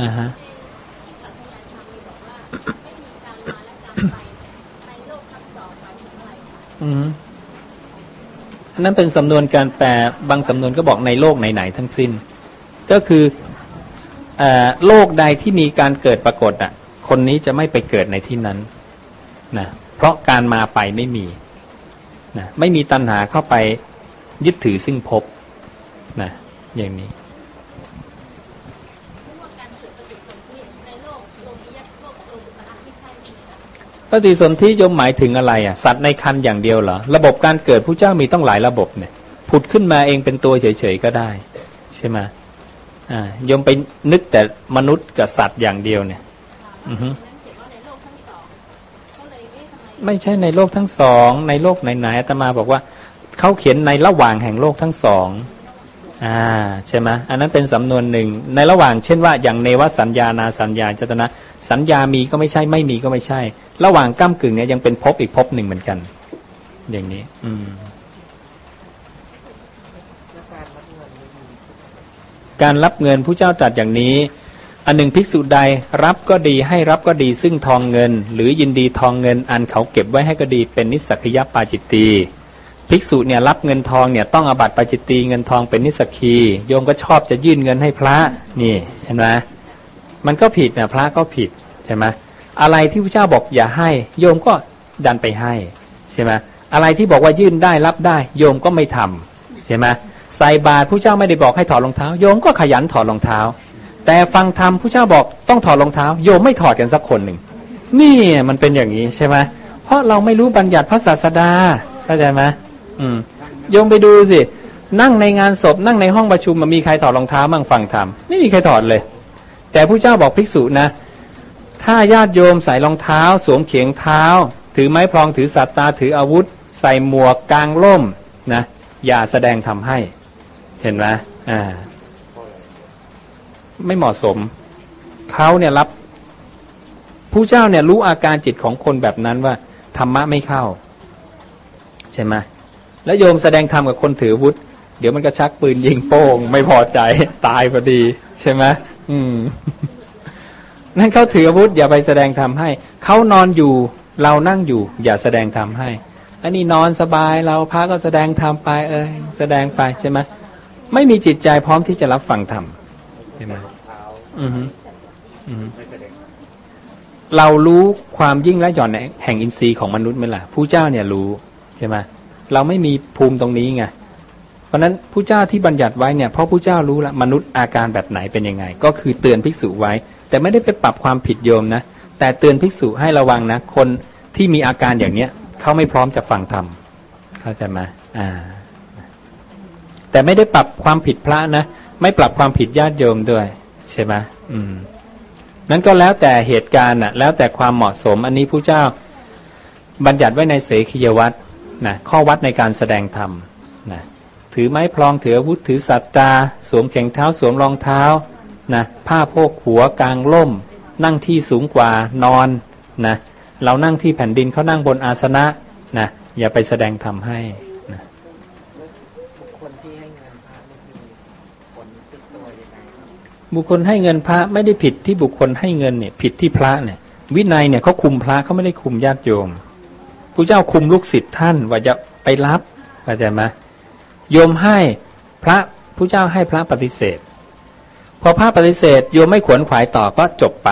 อ่าฮะอืมอันนั้นเป็นสำนวนการแปลบางสำนวนก็บอกในโลกไหนๆทั้งสิ้น ก็คืออโลกใดที่มีการเกิดปรากฏอะ คนนี้จะไม่ไปเกิดในที่นั้นนะเพราะการมาไปไม่มีนะไม่มีตัณหาเข้าไปยึดถือซึ่งพบนะอย่างนี้ ปฏิสนธิยมหมายถึงอะไรอะสัตว์ในคันอย่างเดียวเหรอระบบการเกิดผู้เจ้ามีต้องหลายระบบเนี่ยผุดขึ้นมาเองเป็นตัวเฉยๆก็ได้ ใช่ไหมอ่ายมไปนึกแต่มนุษย์กับสัตว์อย่างเดียวเนี่ย อือฮึไม่ใช่ในโลกทั้งสอง ในโลกไหนๆอาตมาบอกว่าเขาเขียนในระหว่างแห่งโลกทั้งสอง อ่าใช่ไหมอันนั้นเป็นสำนวนหนึ่งในระหว่างเช่นว่าอย่างเนวสัญญานาสัญญาจตนะ สัญญามีก็ไม่ใช่ไม่มีก็ไม่ใช่ ระหว่างก้ากึ่งเนี่ยยังเป็นภพอีกภพหนึ่งเหมือนกัน อย่างนี้ อืมการรับเงินผู้เจ้าตรัสอย่างนี้ อันหนึ่งภิกษุใดรับก็ดีให้รับก็ดีซึ่งทองเงิน หรือยินดีทองเงินอันเขาเก็บไว้ให้ก็ดีเป็นนิสักยปาจิตตี ภิกษุเนี่ยรับเงินทองเนี่ยต้องอบัตปาจิตตีเงินทองเป็นนิสกีโยมก็ชอบจะยื่นเงินให้พระนี่เห็นไหมมันก็ผิดนะพระก็ผิดใช่ไหมอะไรที่พระเจ้าบอกอย่าให้ โยมก็ดันไปให้ใช่ไหมอะไรที่บอกว่ายื่นได้รับได้ โยมก็ไม่ทำใช่ไหมใส่บาตรผู้เจ้าไม่ได้บอกให้ถอดรองเท้า โยมก็ขยันถอดรองเท้า แต่ฟังธรรมผู้เจ้าบอกต้องถอดรองเท้า โยมไม่ถอดกันสักคนหนึ่งนี่มันเป็นอย่างนี้ใช่ไหมเพราะเราไม่รู้บัญญัติพระศาสดาเข้าใจไหม อืมโยมไปดูสิ นั่งในงานศพนั่งในห้องประชุมมันมีใครถอดรองเท้ามั่งฟังธรรมไม่มีใครถอดเลย แต่ผู้เจ้าบอกภิกษุนะ ถ้าญาติโยมใส่รองเท้า สวมเขียงเท้า ถือไม้พลองถือสัตตาถืออาวุธ ใส่หมวกกลางล่มนะอย่าแสดงทำให้ เห็นไหมอ่า ไม่เหมาะสมเขาเนี่ยรับผู้เจ้าเนี่ยรู้อาการจิตของคนแบบนั้นว่าธรรมะไม่เข้า ใช่ไหม แล้วโยมแสดงธรรมกับคนถือวุธ เดี๋ยวมันก็ชักปืนยิงโป้ง ไม่พอใจตายพอดี ใช่ไหมอืมนั่นเขาถืออาวุธอย่าไปแสดงธรรมให้เขานอนอยู่เรานั่งอยู่ อย่าแสดงธรรมให้ อันนี้นอนสบายเราพระก็แสดงธรรมไป เออแสดงไปใช่ไหมไม่มีจิตใจพร้อมที่จะรับฟังธรรมใช่ไหมอือฮึอือเรารู้ความยิ่งและหย่อนแห่งอินทรีย์ของมนุษย์ไหมล่ะผู้เจ้าเนี่ยรู้ใช่ไหม เราไม่มีภูมิตรงนี้ไงเพราะนั้นผู้เจ้าที่บัญญัติไว้เนี่ยเพราะผู้เจ้ารู้ละมนุษย์อาการแบบไหนเป็นยังไง ก็คือเตือนภิกษุไว้ แต่ไม่ได้ไปปรับความผิดโยมนะแต่เตือนภิกษุให้ระวังนะ คนที่มีอาการอย่างเนี้ยเขาไม่พร้อมจะฟังธรรมเข้าใจไหมอ่า แต่ไม่ได้ปรับความผิดพระนะไม่ปรับความผิดญาติโยมด้วย ใช่ไหมอืมนั้นก็แล้วแต่เหตุการณ์น่ะ แล้วแต่ความเหมาะสม อันนี้ผู้เจ้า บัญญัติไว้ในเสขียวัตร นะข้อวัดในการแสดงธรรมนะถือไม้พลองถืออาวุธถือสัตตา สวมเข่งเท้าสวมรองเท้านะผ้าโพกหัวกลางล่ม นั่งที่สูงกว่านอนนะเรานั่งที่แผ่นดินเขานั่งบนอาสนะนะอย่าไปแสดงธรรมให้นะบุคคลให้เงินพระไม่ได้ผิดที่บุคคลให้เงินเนี่ยผิดที่พระเนี่ยวินัยเนี่ยเขาคุมพระเขาไม่ได้คุมญาติโยม ผู้เจ้าคุมลูกศิษย์ท่านว่าจะไปรับเข้าใจไหมโยมให้พระผู้เจ้าให้พระปฏิเสธ พอพระปฏิเสธโยมไม่ขวนขวายต่อก็จบไป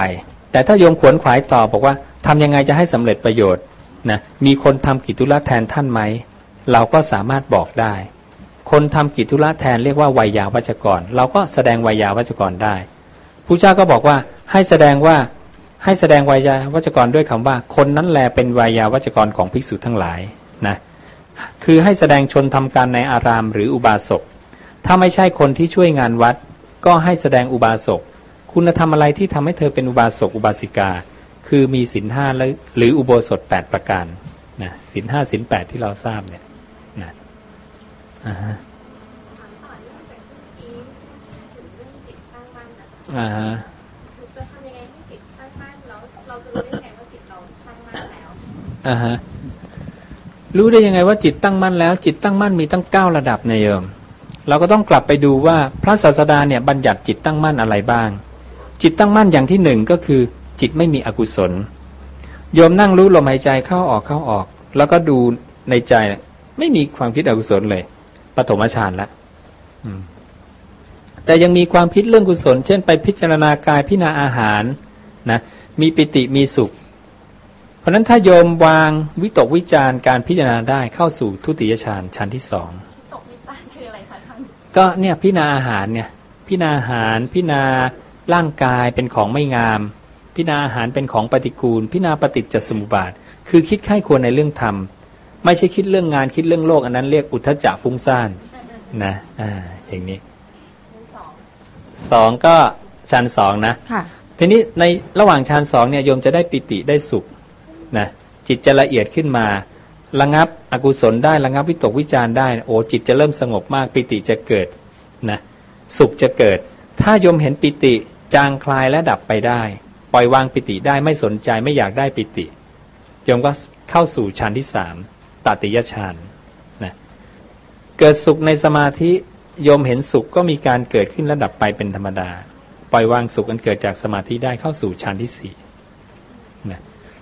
แต่ถ้าโยมขวนขวายต่อบอกว่าทำยังไงจะให้สำเร็จประโยชน์นะมีคนทำกิจธุระแทนท่านไหมเราก็สามารถบอกได้ คนทำกิจธุระแทนเรียกว่าวัยยาวัจกร เราก็แสดงวัยยาวัจกรได้ผู้เจ้าก็บอกว่าให้แสดงว่า ให้แสดงวายาวัจกรด้วยคำว่า คนนั้นแลเป็นวายาวัจกรของภิกษุทั้งหลายนะคือให้แสดงชนทำการในอารามหรืออุบาสกถ้าไม่ใช่คนที่ช่วยงานวัด ก็ให้แสดงอุบาสกคุณธรรมอะไรที่ทำให้เธอเป็นอุบาสกอุบาสิกา คือมีศีลห้าหรืออุโบสถ 8 ประการนะศีลห้าศีลแปดที่เราทราบเนี่ยนะอ่าฮะอ่าฮะ อ่าฮะรู้ได้ยังไงว่าจิตตั้งมั่นแล้ว จิตตั้งมั่นมีตั้งเก้าระดับนายโยม เราก็ต้องกลับไปดูว่าพระศาสดาเนี่ยบัญญัติจิตตั้งมั่นอะไรบ้าง จิตตั้งมั่นอย่างที่หนึ่งก็คือ จิตไม่มีอกุศล โยมนั่งรู้ลมหายใจเข้าออกเข้าออก แล้วก็ดูในใจไม่มีความคิดอกุศลเลยปฐมฌานล้วอืมแต่ยังมีความคิดเรื่องกุศล เช่นไปพิจารณากายพิจารณาอาหารนะ มีปิติมีสุข เพราะฉะนั้นถ้าโยมวางวิตกวิจารณ์การพิจารณาได้เข้าสู่ทุติยฌานฌานที่สองตกวิจารณ์คืออะไรคะท่านก็เนี่ยพิจารณาอาหารเนี่ยพิจารณาอาหารพิจารณาร่างกายเป็นของไม่งาม พิจารณาอาหารเป็นของปฏิกูล พิจารณาปฏิจจสมุปบาท คือคิดไข้ควรในเรื่องธรรม ไม่ใช่คิดเรื่องงานคิดเรื่องโลก อันนั้นเรียกอุทจจะฟุ้งซ่านนะอ่าอย่างนี้สองสองก็ชั้นสองนะค่ะ ทีนี้ในระหว่างฌานสองเนี่ยโยมจะได้ปิติได้สุขนะจิตจะละเอียดขึ้นมา ระงับอกุศลได้ระงับวิตกวิจาร์ได้โอ้จิตจะเริ่มสงบมากปิติจะเกิดนะสุขจะเกิด ถ้าโยมเห็นปิติจางคลายและดับไปได้ ปล่อยวางปิติได้ไม่สนใจไม่อยากได้ปิติโยมก็เข้าสู่ฌานที่สามตติยฌานนะเกิดสุขในสมาธิโยมเห็นสุขก็มีการเกิดขึ้นและดับไปเป็นธรรมดา ปล่อยวางสุขอันเกิดจากสมาธิได้เข้าสู่ฌานที่สี่นะ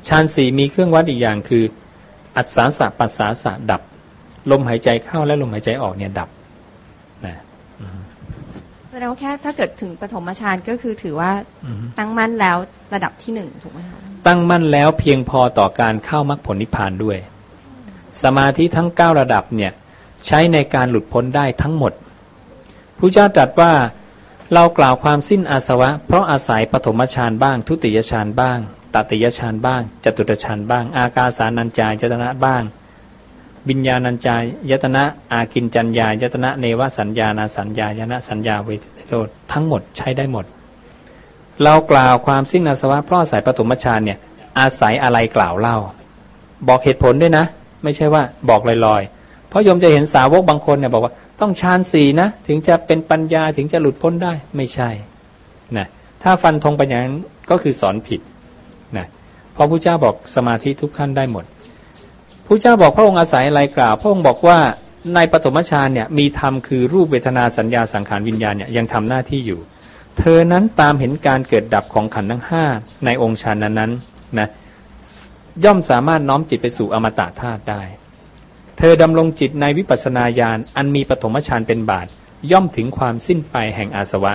ฌานสี่มีเครื่องวัดอีกอย่างคือ อัศสาสะปัสสาสะดับ ลมหายใจเข้าและลมหายใจออกเนี่ยดับนะแสดงว่าแค่ถ้าเกิดถึงปฐมฌานก็คือถือว่าอือฮึตั้งมั่นแล้วระดับที่หนึ่งถูกไหมคะตั้งมั่นแล้วเพียงพอต่อการเข้ามรรคผลนิพพานด้วย สมาธิทั้ง 9 ระดับเนี่ยใช้ในการหลุดพ้นได้ทั้งหมดพระเจ้าตรัสว่า เรากล่าวความสิ้นอาสวะ เพราะอาศัยปฐมฌานบ้าง ทุติยฌานบ้างตติยฌานบ้างจตุตฌานบ้าง อากาสานัญจายตนะบ้างวิญญาณัญจายตนะอากินจัญญายตนะเนวสัญญานาสัญญายนะสัญญาเวทโรธทั้งหมดใช้ได้หมด เรากล่าวความสิ้นอาสวะเพราะอาศัยปฐมฌานเนี่ยอาศัยอะไรกล่าวเล่า บอกเหตุผลด้วยนะ ไม่ใช่ว่าบอกลอยๆ เพราะโยมจะเห็นสาวกบางคนเนี่ยบอกว่า ต้องฌานสี่นะ ถึงจะเป็นปัญญาถึงจะหลุดพ้นได้ไม่ใช่นะถ้าฟันธงไปอย่างนั้นก็คือสอนผิดนะเพราะพระเจ้าบอกสมาธิทุกขั้นได้หมดพระเจ้าบอกพระองค์อาศัยอะไรกล่าว พระองค์บอกว่าในปฐมฌานเนี่ยมีธรรมคือรูปเวทนาสัญญาสังขารวิญญาณเนี่ยยังทำหน้าที่อยู่ เธอนั้นตามเห็นการเกิดดับของขันธ์ทั้งห้าในองค์ฌานนั้นๆนะย่อมสามารถน้อมจิตไปสู่อมตะธาตุได้ เธอดำรงจิตในวิปัสสนาญาณอันมีปฐมฌานเป็นบาท ย่อมถึงความสิ้นไปแห่งอาสวะ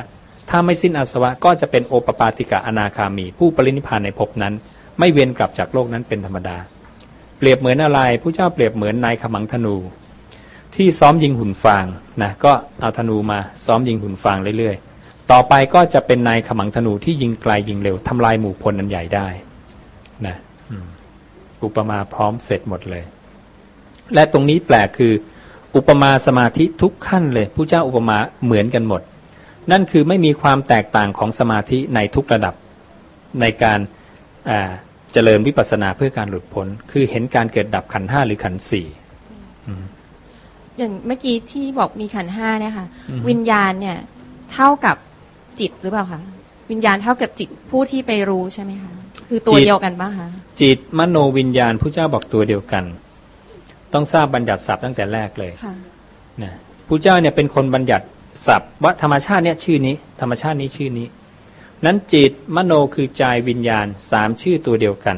ถ้าไม่สิ้นอาสวะก็จะเป็นโอปปาติกะอนาคามี ผู้ปรินิพานในภพนั้น ไม่เวียนกลับจากโลกนั้นเป็นธรรมดา เปรียบเหมือนอะไรผู้เจ้าเปรียบเหมือนนายขมังธนู ที่ซ้อมยิงหุ่นฟางนะก็เอาธนูมาซ้อมยิงหุ่นฟางเรื่อยๆ ต่อไปก็จะเป็นนายขมังธนูที่ยิงไกลยิงเร็วทำลายหมู่พลนันใหญ่ได้นะอุปมาพร้อมเสร็จหมดเลย และตรงนี้แปลกคือ อุปมาสมาธิทุกขั้นเลยผู้เจ้าอุปมาเหมือนกันหมด นั่นคือไม่มีความแตกต่างของสมาธิในทุกระดับ ในการอ่าเจริญวิปัสสนาเพื่อการหลุดพ้น คือเห็นการเกิดดับขันธ์ห้าหรือขันธ์สี่อย่างเมื่อกี้ที่บอกมีขันธ์ห้าเนี่ยค่ะอือฮึวิญญาณเนี่ยเท่ากับจิตหรือเปล่าคะวิญญาณเท่ากับจิตผู้ที่ไปรู้ใช่ไหมคะ คือตัวเดียวกันปะคะจิตมโนวิญญาณผู้เจ้าบอกตัวเดียวกัน ต้องทราบบัญญัติศัพท์ตั้งแต่แรกเลยค่ะนะผู้เจ้าเนี่ยเป็นคนบัญญัติศัพท์ว่าธรรมชาติเนี่ยชื่อนี้ ธรรมชาตินี้ชื่อนี้ นั้นจิตมโนคือใจวิญญาณสามชื่อตัวเดียวกัน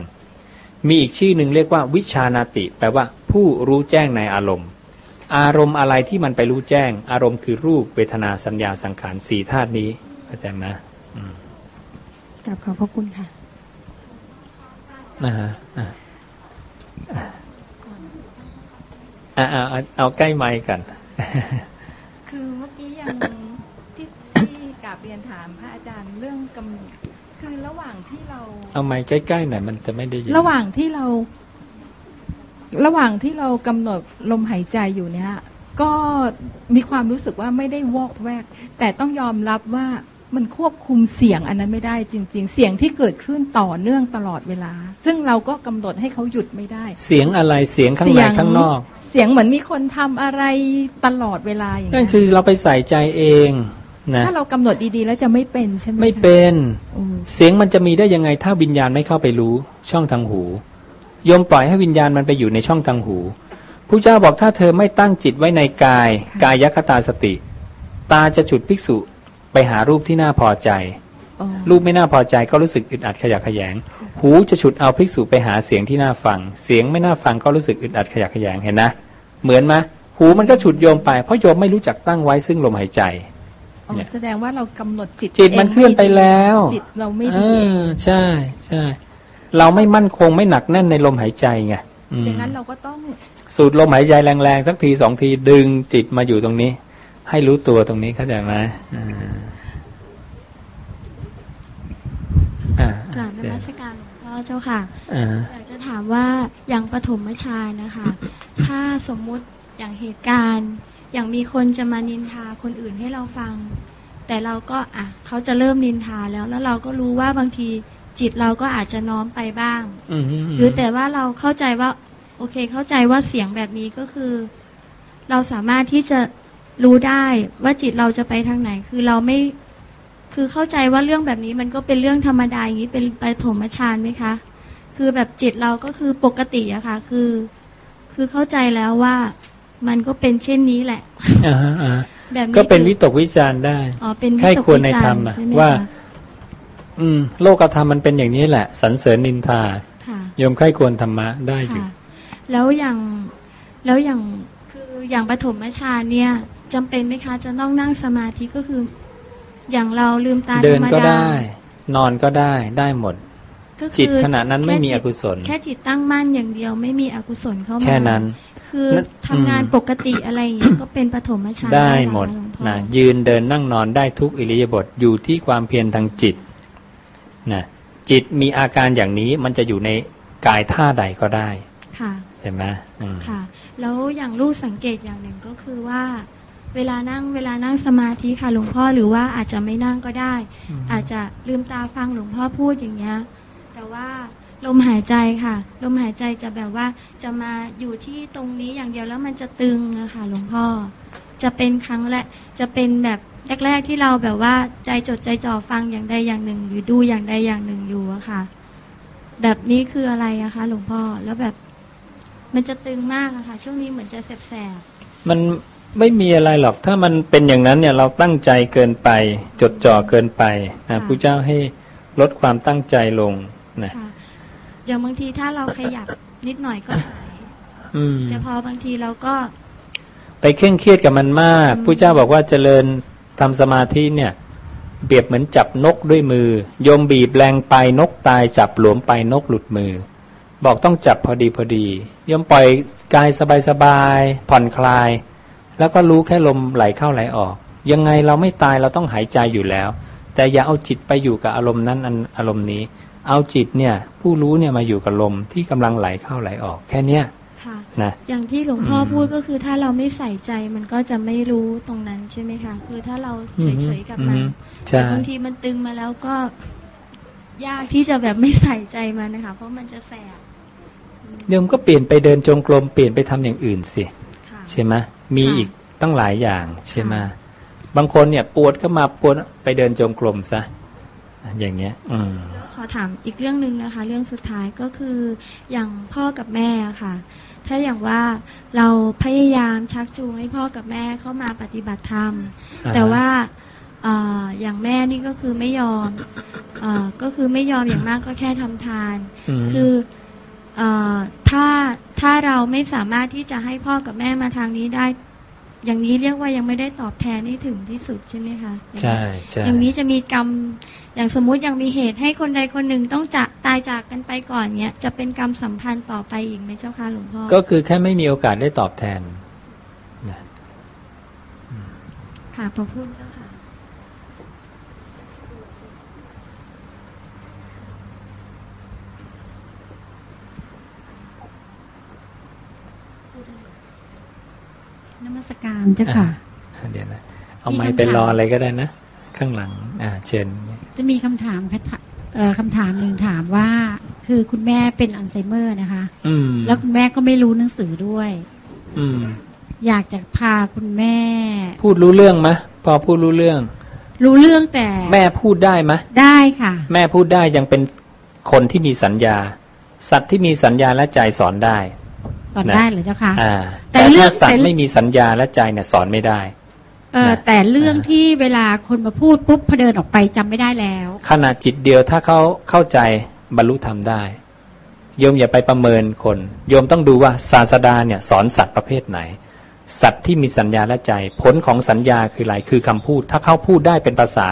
มีอีกชื่อหนึ่งเรียกว่าวิชานาติ แปลว่า ผู้รู้แจ้งในอารมณ์ อารมณ์อะไรที่มันไปรู้แจ้ง อารมณ์คือรูปเวทนาสัญญาสังขารสี่ธาตุนี้เข้าใจไหมกลับขอบพระคุณค่ะนะฮะอะอะ เอาเอาเอาใกล้ไมค์กันคือเมื่อกี้ยังที่ที่กราบเรียนถามพระอาจารย์เรื่องกำหนดคือระหว่างที่เรา เอาไมค์ใกล้ๆหน่อยมันจะไม่ได้ยิน ระหว่างที่เรา ระหว่างที่เรากำหนดลมหายใจอยู่เนี่ย ก็มีความรู้สึกว่าไม่ได้วอกแวก แต่ต้องยอมรับว่ามันควบคุมเสียงอันนั้นไม่ได้จริง ๆ เสียงที่เกิดขึ้นต่อเนื่องตลอดเวลา ซึ่งเราก็กำหนดให้เขาหยุดไม่ได้ เสียงอะไรเสียงข้างในเสียงข้างนอก เสียงเหมือนมีคนทำอะไรตลอดเวลาอย่างนั่นเงี้ยคือเราไปใส่ใจเองนะถ้าเรากำหนดดีๆ แล้วจะไม่เป็นใช่ไหมคะไม่เป็นอืมเสียงมันจะมีได้ยังไงถ้าวิญญาณไม่เข้าไปรู้ช่องทางหูโยมปล่อยให้วิญญาณมันไปอยู่ในช่องทางหูผู้เจ้าบอกถ้าเธอไม่ตั้งจิตไว้ในกาย กายคตาสติ ตาจะฉุดภิกษุไปหารูปที่น่าพอใจ อ๋อรูปไม่น่าพอใจก็รู้สึกอึดอัดขยะแขยง หูจะฉุดเอาภิกษุไปหาเสียงที่น่าฟัง เสียงไม่น่าฟังก็รู้สึกอึดอัดขยะแขยงเห็นนะ เหมือนไหมหูมันก็ฉุดโยมไปเพราะโยมไม่รู้จักตั้งไว้ซึ่งลมหายใจอ๋อเนี่ยแสดงว่าเรากำหนดจิตจิตมันงเคลื่อนไปแล้วจิตเราไม่เอดีเองอใช่ใช่เราไม่มั่นคงไม่หนักแน่นในลมหายใจไงอืมอย่างนั้นเราก็ต้องสูดลมหายใจแรงๆสักทีสองทีดึงจิตมาอยู่ตรงนี้ ให้รู้ตัวตรงนี้เข้าใจไหมอ่าอ่าก ราบ นมัสการหลวงพ่อเจ้าค่ะอ่าอยากจะถามว่าอย่างปฐมฌานนะคะ ถ้าสมมุติอย่างเหตุการณ์ อย่างมีคนจะมานินทาคนอื่นให้เราฟัง แต่เราก็อะเขาจะเริ่มนินทาแล้ว แล้วเราก็รู้ว่าบางทีจิตเราก็อาจจะน้อมไปบ้างอืมหรือแต่ว่าเราเข้าใจว่า โอเคเข้าใจว่าเสียงแบบนี้ก็คือ เราสามารถที่จะรู้ได้ว่าจิตเราจะไปทางไหน คือเราไม่ คือเข้าใจว่าเรื่องแบบนี้มันก็เป็นเรื่องธรรมดาอย่างนี้เป็นปฐมฌานไหมคะ คือแบบจิตเราก็คือปกติอะค่ะ คือ คือเข้าใจแล้วว่ามันก็เป็นเช่นนี้แหละอ่าฮะอ่าแบบนี้ก็เป็นคือวิตกวิจารณ์ได้อ๋อเป็นวิใครตกควรในวิจาธรรมณ์อะใช่ไหมว่าคะอืม โลกธรรมมันเป็นอย่างนี้แหละสรรเสริญนินทาค่ะโยมใครควรธรรมะได้อยู่ค่ะแล้วอย่างแล้วอย่างคืออย่างปฐมฌานเนี่ยจำเป็นไหมคะ จะต้องนั่งสมาธิก็คือ อย่างเราลืมตาเดิธรนรมก็ดาได้ นอนก็ได้ได้หมดก็คือจิตขณะนั้นไม่มีอแค่จิตกุศล แค่จิตตั้งมั่นอย่างเดียวไม่มีอกุศลเข้ามาแค่นั้น คือนั่นทำงานอืมปกติอะไรอย่างเงี้ยก็เป็นปฐมฌานได้เรอหมดหลวงพ่อนะยืนเดินนั่งนอนได้ทุกอิริยาบถอยู่ที่ความเพียรทางจิตนะจิตมีอาการอย่างนี้มันจะอยู่ในกายท่าใดก็ได้ ค่ะเห็นไหมอืมค่ะ แล้วอย่างลูกสังเกตอย่างหนึ่งก็คือว่า เวลานั่งเวลานั่งสมาธิค่ะหลวงพ่อหรือว่าอาจจะไม่นั่งก็ได้ อาจจะลืมตาฟังหลวงพ่อพูดอย่างเงี้ยแต่ว่าลมหายใจค่ะ ลมหายใจจะแบบว่าจะมาอยู่ที่ตรงนี้อย่างเดียวแล้วมันจะตึงอะค่ะหลวงพ่อ จะเป็นครั้งแรกจะเป็นแบบแรกๆที่เราแบบว่าใจจดใจจ่อฟังอย่างใดอย่างหนึ่ง หรือดูอย่างใดอย่างหนึ่งอยู่อะค่ะ แบบนี้คืออะไรอะคะหลวงพ่อแล้วแบบ มันจะตึงมากอะค่ะ ช่วงนี้เหมือนจะแสบมัน ไม่มีอะไรหรอกถ้ามันเป็นอย่างนั้นเนี่ยเราตั้งใจเกินไป จดจ่อเกินไปนะพระเจ้าให้ลดความตั้งใจลงนะๆค่ะอย่างบางทีถ้าเราขยับนิดหน่อยก็หายอืมแต่พอบางทีเราก็ ไปเคร่งเครียดกับมันมากอืมพระเจ้าบอกว่าเจริญทำสมาธิเนี่ย เปรียบเหมือนจับนกด้วยมือโยมบีบแรงไปนกตายจับหลวมไปนกหลุดมือ บอกต้องจับพอดีพอดีโยมปล่อยกายสบายๆผ่อนคลาย แล้วก็รู้แค่ลมไหลเข้าไหลออก ยังไงเราไม่ตายเราต้องหายใจอยู่แล้ว แต่อย่าเอาจิตไปอยู่กับอารมณ์นั้นอันอารมณ์นี้ เอาจิตเนี่ยผู้รู้เนี่ยมาอยู่กับลมที่กำลังไหลเข้าไหลออก แค่เนี้ยค่ะนะอย่างที่หลวงพ่ออมพูดก็คือถ้าเราไม่ใส่ใจมันก็จะไม่รู้ตรงนั้นใช่ไหมคะคือถ้าเราเฉยๆกับมันอืมแต่ใช่บางทีมันตึงมาแล้วก็ยากที่จะแบบไม่ใส่ใจมันนะคะ เพราะมันจะแสบโยมก็เปลี่ยนไปเดินจงกรมเปลี่ยนไปทำอย่างอื่นสิค่ะใช่ไหม มีค่ะอีกตั้งหลายอย่างใช่ไหมค่ะบางคนเนี่ยปวดก็มาปวดไปเดินจงกรมซะอย่างเงี้ย อืมขอถามอีกเรื่องหนึ่งนะคะ เรื่องสุดท้ายก็คืออย่างพ่อกับแม่ค่ะ ถ้าอย่างว่าเราพยายามชักจูงให้พ่อกับแม่เข้ามาปฏิบัติธรรมอ่าฮะแต่ว่าเอ่ออย่างแม่นี่ก็คือไม่ยอมเออก็คือไม่ยอมอย่างมากก็แค่ทำทานมคือ เออถ้าถ้าเราไม่สามารถที่จะให้พ่อกับแม่มาทางนี้ได้ อย่างนี้เรียกว่ายังไม่ได้ตอบแทนให้ถึงที่สุดใช่ไหมคะใช่ใช่อย่างนี้จะมีกรรมอย่างสมมุติยังมีเหตุให้คนใดคนหนึ่งต้องจากตายจากกันไปก่อนเนี้ยจะเป็นกรรมสัมพันธ์ต่อไปอีกไหมเจ้าค่ะหลวงพ่อก็คือแค่ไม่มีโอกาสได้ตอบแทนค่ะพระพุทธเจ้าค่ะ น มัสการเจ้าค่ะอ่าเดี๋ยวนะเอามีไม้คำถามไปรออะไรก็ได้นะ ข้างหลัง อ่า เชิญ จะมีคำถามค่ะถเอ่อคำถามหนึ่งถามว่า คือคุณแม่เป็นอัลไซเมอร์นะคะ อืมแล้วคุณแม่ก็ไม่รู้หนังสือด้วย อืม อยากจะพาคุณแม่ พูดรู้เรื่องไหมพอพูดรู้เรื่อง รู้เรื่องแต่ แม่พูดได้ไหมได้ค่ะ แม่พูดได้ยังเป็นคนที่มีสัญญา สัตว์ที่มีสัญญาและใจสอนได้ สอนนะได้เหรือเจ้าค่ะอ่าแต่แต่เรื่ถ้าองสัตแต่ว์ไม่มีสัญญาและใจเนี่ยสอนไม่ได้ เออนะแต่เรื่องที่เวลาคนมาพูดปุ๊บพอเดินออกไปจำไม่ได้แล้ว ขณะจิตเดียวถ้าเขาเข้าใจบรรลุธรรมได้โยมอย่าไปประเมินคนโยมต้องดูว่าศาสดาเนี่ยสอนสัตว์ประเภทไหน สัตว์ที่มีสัญญาและใจ ผลของสัญญาคืออะไรคือคำพูด ถ้าเขาพูดได้เป็นภาษา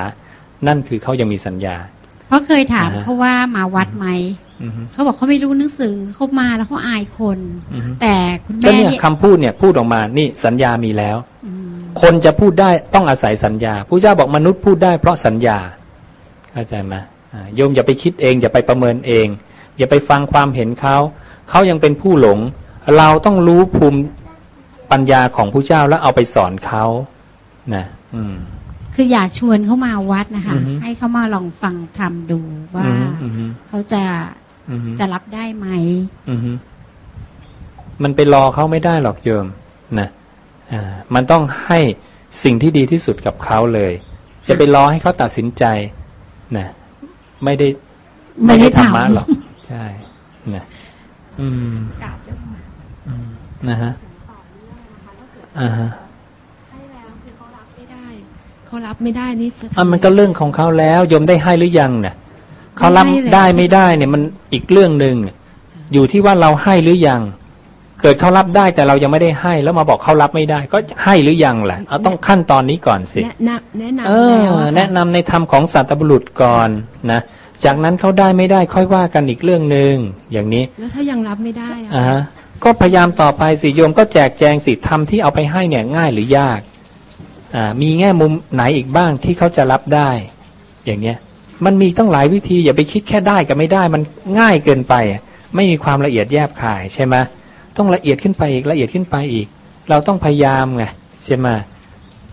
นั่นคือเขายังมีสัญญาเพราะเคยถามอ่าฮะเขาว่ามาวัดไหมอือฮึ เขาบอกเขาไม่รู้หนังสือเขามาแล้วเขาอายคนอือฮึแต่คุณก็แม่เนี่ยเนี่ยคำพูดเนี่ยพูดออกมานี่สัญญามีแล้วอืมคนจะพูดได้ต้องอาศัยสัญญาผู้เจ้าบอกมนุษย์พูดได้เพราะสัญญาเข้าใจไหมอ่าโยมอย่าไปคิดเองอย่าไปประเมินเอง อย่าไปฟังความเห็นเขาเขายังเป็นผู้หลง เราต้องรู้ภูมิปัญญาของผู้เจ้าแล้วเอาไปสอนเขานะอืมคืออยากชวนเขามาวัดนะคะอือฮึให้เขามาลองฟังทำดูว่าอืมอืมอืมเขาจะอืม จะรับได้ไหมอืมมันไปรอเขาไม่ได้หรอกโยมนะอ่ามันต้องให้สิ่งที่ดีที่สุดกับเขาเลย จะไปรอให้เขาตัดสินใจนะไม่ได้ ไม่ได้ธรรมะทำหรอกใช่นะอืมอืมนะฮะอ่าฮะให้แล้วคือเขารับไม่ได้เขารับไม่ได้นี่จะทำอะมันก็เรื่องของเขาแล้วโยมได้ให้หรือยังเนี่ย เขารับไม่ให้เลยได้ไม่ได้เนี่ยมันอีกเรื่องหนึ่งอยู่ที่ว่าเราให้หรือยัง เกิดเขารับได้แต่เรายังไม่ได้ให้แล้วมาบอกเขารับไม่ได้ ก็ให้หรือยังแหละเอาต้องขั้นตอนนี้ก่อนสิแนะนำแนะนำเอแล้วออะค่แนะนำในธรรมของสัตบุรุษก่อนนะจากนั้นเขาได้ไม่ได้ค่อยว่ากันอีกเรื่องหนึ่งอย่างนี้ แล้วถ้ายังรับไม่ได้อะอ่าฮะก็พยายามต่อไปสิโยมก็แจกแจงสิธรรมที่เอาไปให้เนี่ยง่ายหรือยากอ่ามีแง่มุมไหนอีกบ้างที่เขาจะรับได้ อย่างเนี้ย มันมีต้องหลายวิธีอย่าไปคิดแค่ได้กับไม่ได้มันง่ายเกินไป ไม่มีความละเอียดแยบคายใช่ไหมต้องละเอียดขึ้นไปอีกละเอียดขึ้นไปอีก เราต้องพยายามไงใช่ไหม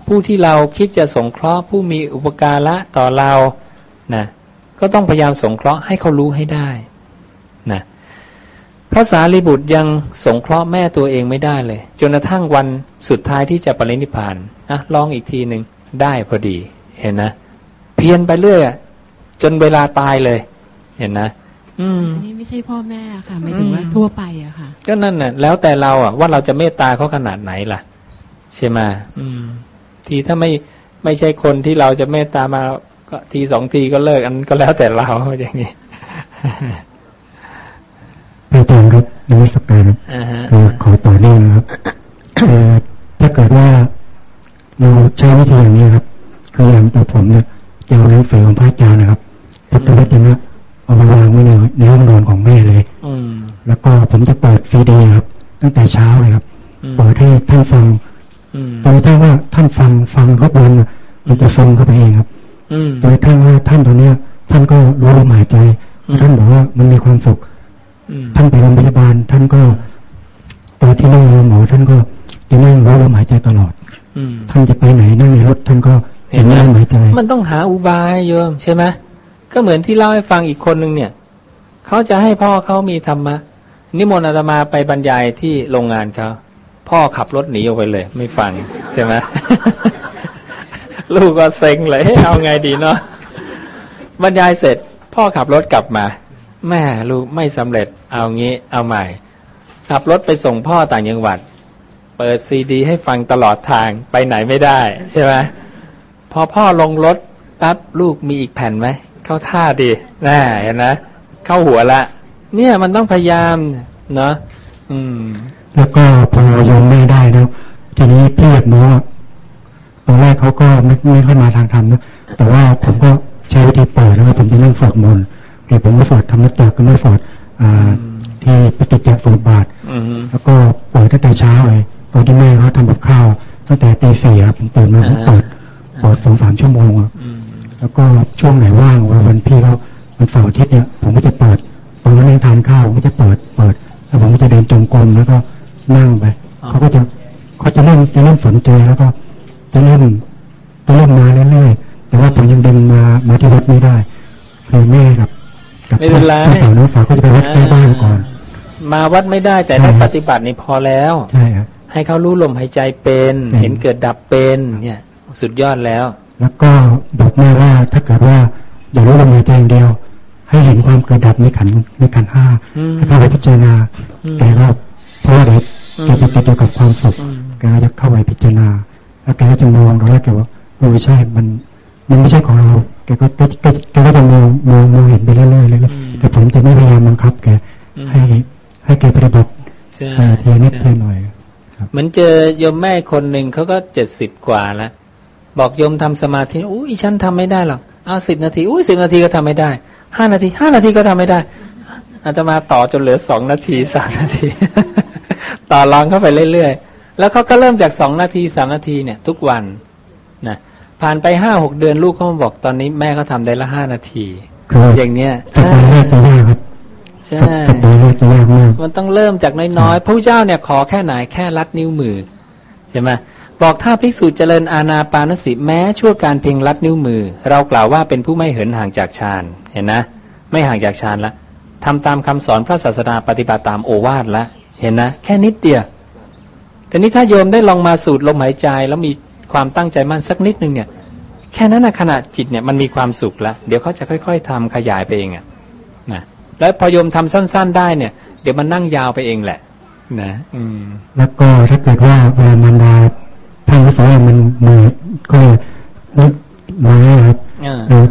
ผู้ที่เราคิดจะสงเคราะห์ผู้มีอุปการะต่อเรานะก็ต้องพยายามสงเคราะห์ให้เขารู้ให้ได้นะพระสารีบุตรยังสงเคราะห์แม่ตัวเองไม่ได้เลย จนกระทั่งวันสุดท้ายที่จะปรินิพานอะลองอีกทีหนึ่งได้พอดีเห็นนะ เพียรไปเรื่อย จนเวลาตายเลย เห็นนะอืมอันนี้ไม่ใช่พ่อแม่ค่ะหมายถึงว่าอืมทั่วไปอะค่ะ ก็นั่นน่ะ แล้วแต่เราอะว่าเราจะเมตตาเขาขนาดไหนล่ะ ใช่ไหมอืม ทีถ้าไม่ไม่ใช่คนที่เราจะเมตตามาก็ทีสองทีก็เลิก อันก็แล้วแต่เราอย่างนี้พระอาจารย์ครับนมัสการครับอ่าฮะคือขอต่อเนื่องนะครับเอ่อถ้าเกิดว่าเราใช้วิธีอย่างนี้ครับคืออย่างตัวผมเนี่ยจะเอาหนังสือของพระอาจารย์นะครับ พุทธวจนะเอามาวางไว้ในในห้องนอนของแม่เลย อืมแล้วก็ผมจะเปิดซีดีครับ ตั้งแต่เช้าเลยครับอืมเปิดให้ท่านฟังอืมจนกระทั่งว่าท่านฟังฟังทุกวันน่ะมันจะฟังเข้าไปเองครับอืมจนกระทั่งว่าท่านตัวเนี้ย ท่านก็รู้ลมหายใจอืมท่านบอกว่ามันมีความสุขอืมท่านไปโรงพยาบาล ท่านก็ตอนที่นั่งรอหมอท่านก็จะนั่งรู้ลมหายใจตลอดอืมท่านจะไปไหนนั่งในรถท่านก็เห็จะนไหมนั่งหายใจ มันต้องหาอุบายโยมใช่ไหม ก็เหมือนที่เล่าให้ฟังอีกคนหนึ่งเนี่ยเขาจะให้พ่อเขามีธรรมะนิมนต์อาตมาไปบรรยายที่โรงงานเขาพ่อขับรถหนีออกไปเลย ไม่ฟังใช่ไหมลูกก็เซ็งเลยเฮ้ยเอาไงดีเนาะบรรยายเสร็จ พ่อขับรถกลับมา แม่ลูกไม่สำเร็จเอางี้เอาใหม่ ขับรถไปส่งพ่อต่างจังหวัด เปิดซีดี ให้ฟังตลอดทางไปไหนไม่ได้ ใช่ไหมพอพ่อลงรถปั๊บลูกมีอีกแผ่นไหม เข้าท่าดีน่าเห็นนะเข้าหัวละ เนี่ยมันต้องพยายามเนาะอืม แล้วก็พอโยมไม่ได้แล้วทีนี้พี่อยากรู้ว่าตอนแรกเขาก็ไม่ไม่ค่อยมาทางธรรมนะแต่ว่าผมก็ใช้วิธีเปิดแล้วก็ผมจะนั่งสวดมนต์หรือผมก็สวดธรรมจักรก็ไม่สวดอ่าที่ปฏิจจสมุปบาทอืมแล้วก็เปิดตั้งแต่เช้าเลยตอนที่แม่เขาทำกับข้าวตั้งแต่ตีสี่ครับผมเปิดมาผมเปิดเปิดสองสามชั่วโมงครับอืม แล้วก็ช่วงไหนว่างวันวันพี่เขาวันเสาร์อาทิตย์เนี่ยผมก็จะเปิดตอนนั่งทานข้าวผมก็จะเปิดเปิด แล้วผมก็จะเดินจงกรมแล้วก็นั่งไปเขาก็จะเขาจะเริ่มจะเริ่มสนใจแล้วก็จะเริ่มจะเริ่มมาเรื่อยๆแต่ว่าผมยังดึงมามาที่วัดไม่ได้คือแม่กับกับไม่เป็นไรพี่สาวน้องสาวก็จะไปวัดใกล้บ้านก่อน มาวัดไม่ได้แต่ใช่ได้ปฏิบัตินี่พอแล้วใช่ครับให้เขารู้ลมหายใจเป็นเป็นเห็นเกิดดับเป็น เนี่ย สุดยอดแล้ว แล้วก็บอกแม่ว่าถ้าเกิดว่าอย่ารู้ลมหายใจอย่างเดียว ให้เห็นความเกิดดับในขันธ์ในขันธ์ห้าอืมให้เข้าไปพิจารณาอืมแต่ก็เพราะว่าเดี๋ยวอืมแกจะติดอยู่กับความสุขอืมแกก็จะเข้าไปพิจารณา แล้วแกก็จะมองตอนแรกแกว่าเออใช่มันมันไม่ใช่ของเราแกก็แกแกแกก็จะมองมองมองเห็นไปเรื่อยๆเรื่อยอืมๆแต่ผมจะไม่พยายามบังคับแกอืมให้ให้แกปฏิบัติใช่เอ่อทีละนิดใช่ทีละหน่อยเหมือนเจอโยมแม่คนหนึ่งเขาก็เจ็ดสิบกว่าแล้ว บอกโยมทำสมาธิอุ้ยฉันทำไม่ได้หรอกเอาสิบนาทีอุ้ยสิบนาทีก็ทำไม่ได้ห้านาทีห้านาทีก็ทำไม่ได้อาตมาต่อจนเหลือสองนาทีสามนาที ต่อรองเข้าไปเรื่อยๆ แล้วเขาก็เริ่มจากสองนาทีสามนาทีเนี่ย ทุกวันนะผ่านไปห้าหกเดือนลูกเขามาบอกตอนนี้แม่ก็ทำได้ละห้านาทีคืออย่างเนี้ยสัปดาห์แรกจะยากครับใช่สัปดาห์แรกจะยากมากมันต้องเริ่มจากน้อยๆพระพุทธเจ้าเนี่ยขอแค่ไหนแค่ลัดนิ้วมือใช่ไหม บอกถ้าภิกษุเจริญอาณาปานสิแม้ชั่วการเพียงลัดนิ้วมือ เรากล่าวว่าเป็นผู้ไม่เหินห่างจากฌานเห็นนะ ไม่ห่างจากฌานละทำตามคำสอนพระศาสดาปฏิบัติตามโอวาทละ เห็นนะ แค่นิดเดียวแต่นี้ถ้าโยมได้ลองมาสูดลมหายใจแล้วมีความตั้งใจมั่นสักนิดนึงเนี่ย แค่นั้นนะขณะจิตเนี่ยมันมีความสุขละเดี๋ยวเขาจะค่อย ๆทำขยายไปเองอะนะแล้วพอโยมทำสั้น ๆ ได้เนี่ย เดี๋ยวมันนั่งยาวไปเองแหละ นะ อืม แล้วก็ถ้าเกิดว่าเวลามันดา ท่านรู้สึกว่ามันมือก็นึกมาครับอ่าเออ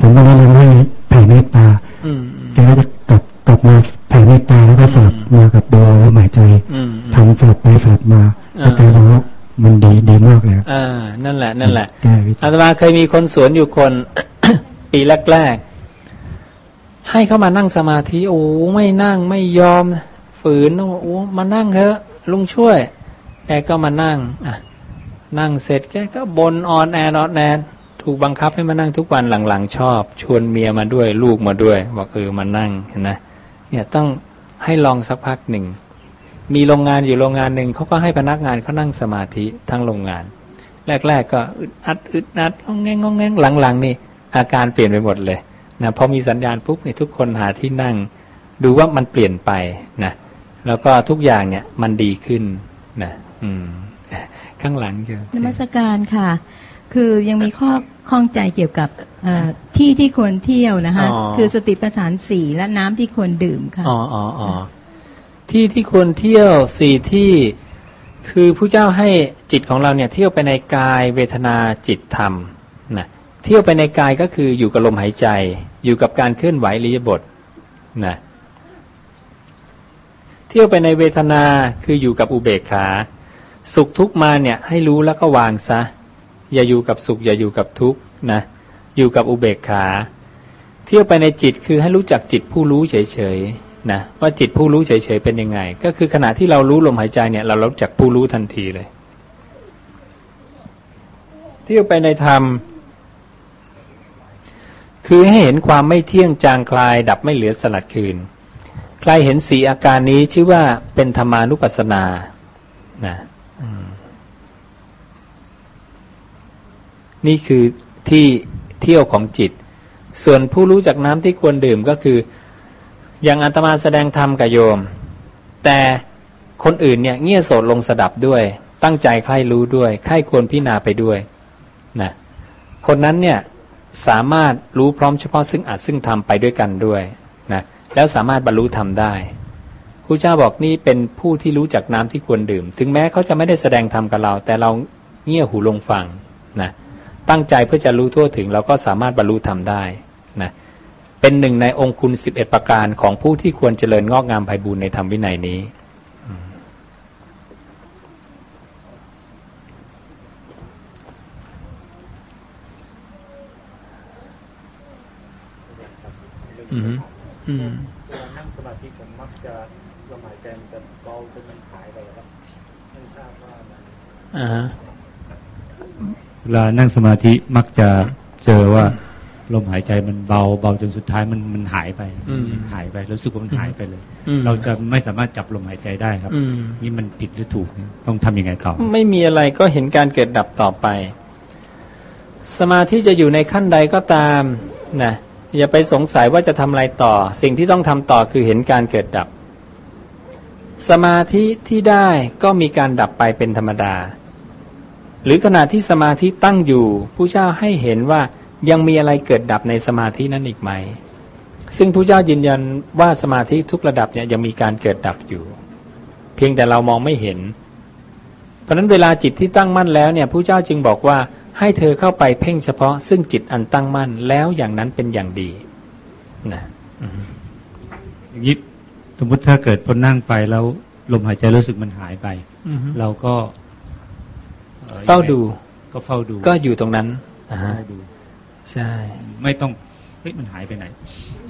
ผมก็แนะนำให้แผ่เมตตาอืมแกก็จะกลับกลับมาแผ่เมตตาแล้วก็สลับมากับดูลมหายใจอืมทำสลับไปสลับมาอ่าแล้วแกบอกว่ามันดีดีมากเลยครับอ่านั่นแหละ นั่นแหละแก้วิธีอาตมาเคยมีคนสวนอยู่คน ปีแรกๆให้เขามานั่งสมาธิโอ้ไม่นั่งไม่ยอม ฝืนโอ้มานั่งเถอะลุงช่วยแกก็มานั่งอะ นั่งเสร็จแกก็บนออนแอนออนแอนถูกบังคับให้มานั่งทุกวันหลังๆ ชอบ ชวนเมียมาด้วยลูกมาด้วยบอกเออมานั่งเห็นไหมเนี่ยต้องให้ลองสักพักหนึ่งมีโรงงานอยู่โรงงานหนึ่งเขาก็ให้พนักงานเขานั่งสมาธิทั้งโรงงาน แรก ๆ ก็อึดอัดอึดอัดงงแงงงแงงหลังๆ นี่ อาการเปลี่ยนไปหมดเลยนะพอมีสัญญาณปุ๊บเนี่ยทุกคนหาที่นั่ง ดูว่ามันเปลี่ยนไปนะแล้วก็ทุกอย่างเนี่ยมันดีขึ้นนะอืม ข้างหลังเจอนมัสการค่ะ คือยังมีข้อข้องใจเกี่ยวกับเอ่อที่ที่ควรเที่ยวนะคะ คือสติปัฏฐานสี่และน้ำที่ควรดื่มค่ะอ๋ออ๋ออ๋อที่ที่ควรเที่ยวสี่ที่คือผู้เจ้าให้จิตของเราเนี่ยเที่ยวไปในกายเวทนาจิตธรรมนะเที่ยวไปในกายก็คืออยู่กับลมหายใจ อยู่กับการเคลื่อนไหวอิริยาบถนะเที่ยวไปในเวทนาคืออยู่กับอุเบกขา สุขทุกมาเนี่ยให้รู้แล้วก็วางซะ อย่าอยู่กับสุขอย่าอยู่กับทุกนะอยู่กับอุเบกขา เที่ยวไปในจิตคือให้รู้จักจิตผู้รู้เฉยๆนะว่าจิตผู้รู้เฉยๆเป็นยังไง ก็คือขณะที่เรารู้ลมหายใจเนี่ยเรารู้จักผู้รู้ทันทีเลย เที่ยวไปในธรรม คือให้เห็นความไม่เที่ยงจางคลาย ดับไม่เหลือสลัดคืน ใครเห็นสีอาการนี้ชื่อว่าเป็นธรรมานุปัสสนานะอืม นี่คือที่เที่ยวของจิต ส่วนผู้รู้จากน้ำที่ควรดื่มก็คือ อย่างอาตมาแสดงธรรมกับโยม แต่คนอื่นเนี่ยเงี่ยโสดลงสดับด้วย ตั้งใจใคร่รู้ด้วยใคร่ควรพิจารณาไปด้วยนะคนนั้นเนี่ยสามารถรู้พร้อมเฉพาะซึ่งอาจซึ่งทำไปด้วยกันด้วยนะแล้วสามารถบรรลุธรรมได้ครูเจ้าบอกนี่เป็นผู้ที่รู้จักน้ำที่ควรดื่ม ถึงแม้เขาจะไม่ได้แสดงธรรมกับเรา แต่เราเงี่ยหูลงฟังนะ ตั้งใจเพื่อจะรู้ทั่วถึง เราก็สามารถบรรลุธรรมได้นะเป็นหนึ่งในองค์คุณสิบเอ็ดประการของผู้ที่ควรเจริญงอกงามไพบูรณ์ในธรรมวินัยนี้อืมอืมเวลานั่งสมาธิผมมักจะลมหายใจมันจะเบาจนมันหายไปครับไม่ทราบว่ามันอ่าฮะ เวลานั่งสมาธิมักจะเจอว่าลมหายใจมันเบาเบาจนสุดท้ายมันมันหายไปอืมหายไปรู้สึกว่ามันหายไปเลยอืมเราจะไม่สามารถจับลมหายใจได้ครับอืมนี่มันผิดหรือถูกเนี่ยต้องทำยังไงต่อไม่มีอะไรก็เห็นการเกิดดับต่อไป สมาธิจะอยู่ในขั้นใดก็ตามนะอย่าไปสงสัยว่าจะทำอะไรต่อ สิ่งที่ต้องทำต่อคือเห็นการเกิดดับ สมาธิที่ได้ก็มีการดับไปเป็นธรรมดา หรือขณะที่สมาธิตั้งอยู่ผู้เจ้าให้เห็นว่ายังมีอะไรเกิดดับในสมาธินั้นอีกไหม ซึ่งผู้เจ้ายืนยันว่าสมาธิทุกระดับเนี่ยยังมีการเกิดดับอยู่ เพียงแต่เรามองไม่เห็นราะฉะนั้นเวลาจิตที่ตั้งมั่นแล้วเนี่ยผู้เจ้าจึงบอกว่าให้เธอเข้าไปเพ่งเฉพาะ ซึ่งจิตอันตั้งมั่นแล้วอย่างนั้นเป็นอย่างดีนะอืมอย่างนี้สมมติถ้าเกิดพอนั่งไปแล้วลมหายใจรู้สึกมันหายไปอือฮึเราก็อ่อ เฝ้าดู ก็เฝ้าดู ก็อยู่ตรงนั้นอ่าฮะเฝ้าดูใช่ ไม่ต้องเฮ้ยมันหายไปไหน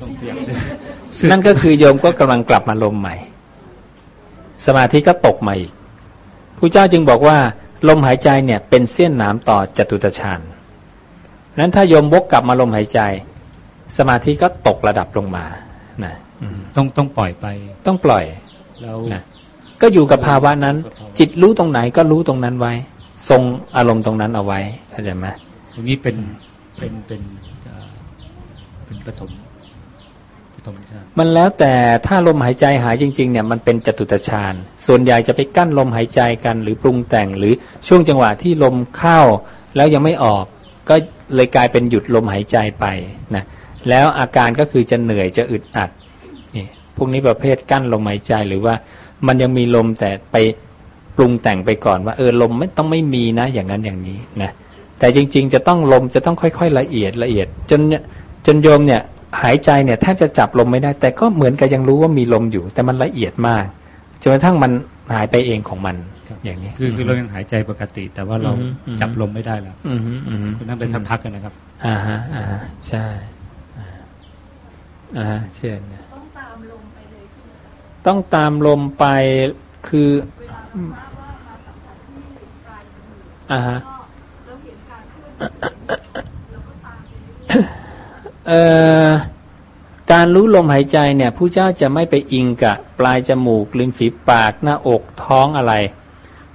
ต้องพยายามซื้อนั่นก็คือโยมก็กำลังกลับมาลมใหม่ สมาธิก็ตกใหม่อีกผู้เจ้าจึงบอกว่า ลมหายใจเนี่ยเป็นเสี้ยนหนามต่อจตุตฌานนั้นถ้าโยมวกกลับมาลมหายใจ สมาธิก็ตกระดับลงมานะอืมต้องต้องปล่อยไป ต้องปล่อยแล้วนะก็อยู่กับภาวะนั้น จิตรู้ตรงไหนก็รู้ตรงนั้นไว้ ทรงอารมณ์ตรงนั้นเอาไว้เข้าใจไหมตรงนี้เป็นเป็นเป็นอ่าเป็นปฐมปฐมฌานมันแล้วแต่ถ้าลมหายใจหายจริง ๆ เนี่ยมันเป็นจตุตฌานส่วนใหญ่จะไปกั้นลมหายใจกัน หรือปรุงแต่งหรือช่วงจังหวะที่ลมเข้า แล้วยังไม่ออก ก็เลยกลายเป็นหยุดลมหายใจไปนะแล้วอาการก็คือจะเหนื่อยจะอึดอัดนี่พวกนี้ประเภทกั้นลมหายใจหรือว่ามันยังมีลมแต่ไป ปรุงแต่งไปก่อนว่าเออลมไม่ต้องไม่มีนะ อย่างนั้นอย่างนี้นะแต่จริง ๆ จะต้องลมจะต้องค่อยๆละเอียดละเอียด จนจนโยมเนี่ยหายใจเนี่ยแทบจะจับลมไม่ได้ แต่ก็เหมือนกับยังรู้ว่ามีลมอยู่ แต่มันละเอียดมากจนกระทั่งมันหายไปเองของมันอย่างนี้ คือคือเรายังหายใจปกติ แต่ว่าเราอือฮึอือฮึจับลมไม่ได้แล้วอืมฮึอืมฮึคุณนั่งไปสักพักกันนะครับ อ่าฮะอ่าฮะใช่อ่าอ่าฮะเช่นต้องตามลมไปเลยต้องตามลมไปคือ อ่าฮะเอ่อการรู้ลมหายใจเนี่ยผู้เจ้าจะไม่ไปอิงกับปลายจมูกริมฝีปากหน้าอกท้องอะไร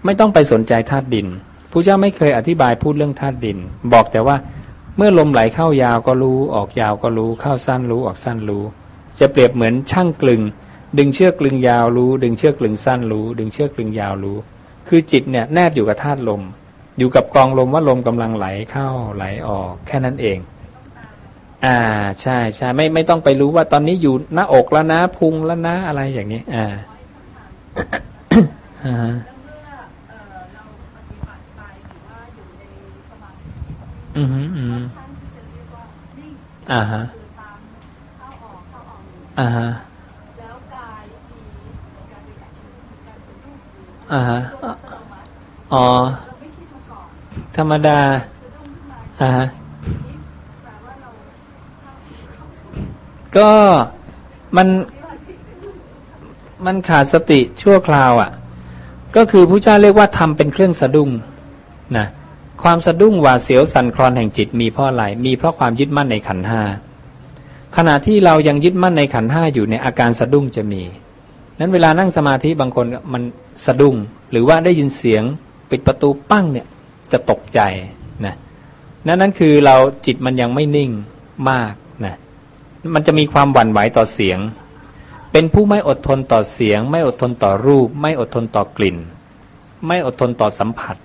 ไม่ต้องไปสนใจธาตุดินผู้เจ้าไม่เคยอธิบายพูดเรื่องธาตุดิน บอกแต่ว่าเมื่อลมไหลเข้ายาวก็รู้ออกยาวก็รู้เข้าสั้นรู้ออกสั้นรู้ จะเปรียบเหมือนช่างกลึง ดึงเชือกกลึงยาวรู้ ดึงเชือกกลึงสั้นรู้ ดึงเชือกกลึงยาวรู้ คือจิตเนี่ยแนบอยู่กับธาตุลม อยู่กับกองลมว่าลมกำลังไหลเข้าไหลออก แค่นั้นเอง อ่าใช่ใช่ไม่ไม่ต้องไปรู้ว่าตอนนี้อยู่หน้าอกแล้วนะพุงแล้วนะอะไรอย่างนี้ อ่าอ่าฮะอือฮึอืออ่าฮะอ่าฮะอ่าฮะอ๋อ ธรรมดาอ่าฮะก็มันมันขาดสติชั่วคราวอะ่ะ ก็คือผู้เจ้าเรียกว่าทำเป็นเครื่องสะดุ้งนะความสะดุ้งหวาดเสียวสั่นคลอนแห่งจิตมีเพราะอะไรมีเพราะความยึดมั่นในขันห้าขณะที่เรายังยึดมั่นในขันห้าอยู่ในยอาการสะดุ้งจะมีนั้นเวลานั่งสมาธิบางคนมันสะดุ้ง หรือว่าได้ยินเสียงปิดประตูปั้งเนี่ย จะตกใจนะนั่นนั่นคือเราจิตมันยังไม่นิ่งมากนะมันจะมีความหวั่นไหวต่อเสียง เป็นผู้ไม่อดทนต่อเสียง ไม่อดทนต่อรูป ไม่อดทนต่อกลิ่น ไม่อดทนต่อสัมผัส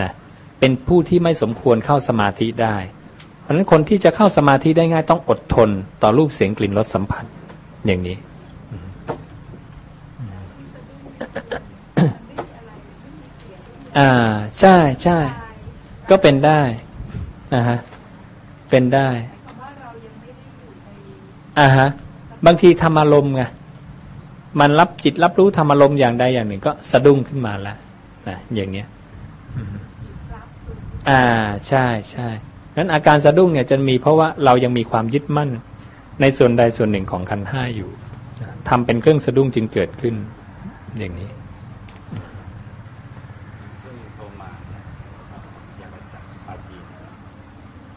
นะเป็นผู้ที่ไม่สมควรเข้าสมาธิได้ เพราะฉะนั้นคนที่จะเข้าสมาธิได้ง่ายต้องอดทนต่อรูปเสียงกลิ่นรสสัมผัสอย่างนี้อ่าใช่ใช่ ก็เป็นได้นะฮะเป็นได้อ่าฮะบางทีธรรมารมณ์ไงมันรับจิตรับรู้ธรรมารมณ์อย่างใดอย่างหนึ่ง ก็สะดุ้งขึ้นมาแล้วนะอย่างเนี้ยอ่าใช่ใช่นั้นอาการสะดุ้งเนี่ยจะมีเพราะว่าเรายังมีความยึดมั่น ในส่วนใดส่วนหนึ่งของขันห้าอยู่ทำเป็นเครื่องสะดุ้งจึงเกิดขึ้น อย่างนี้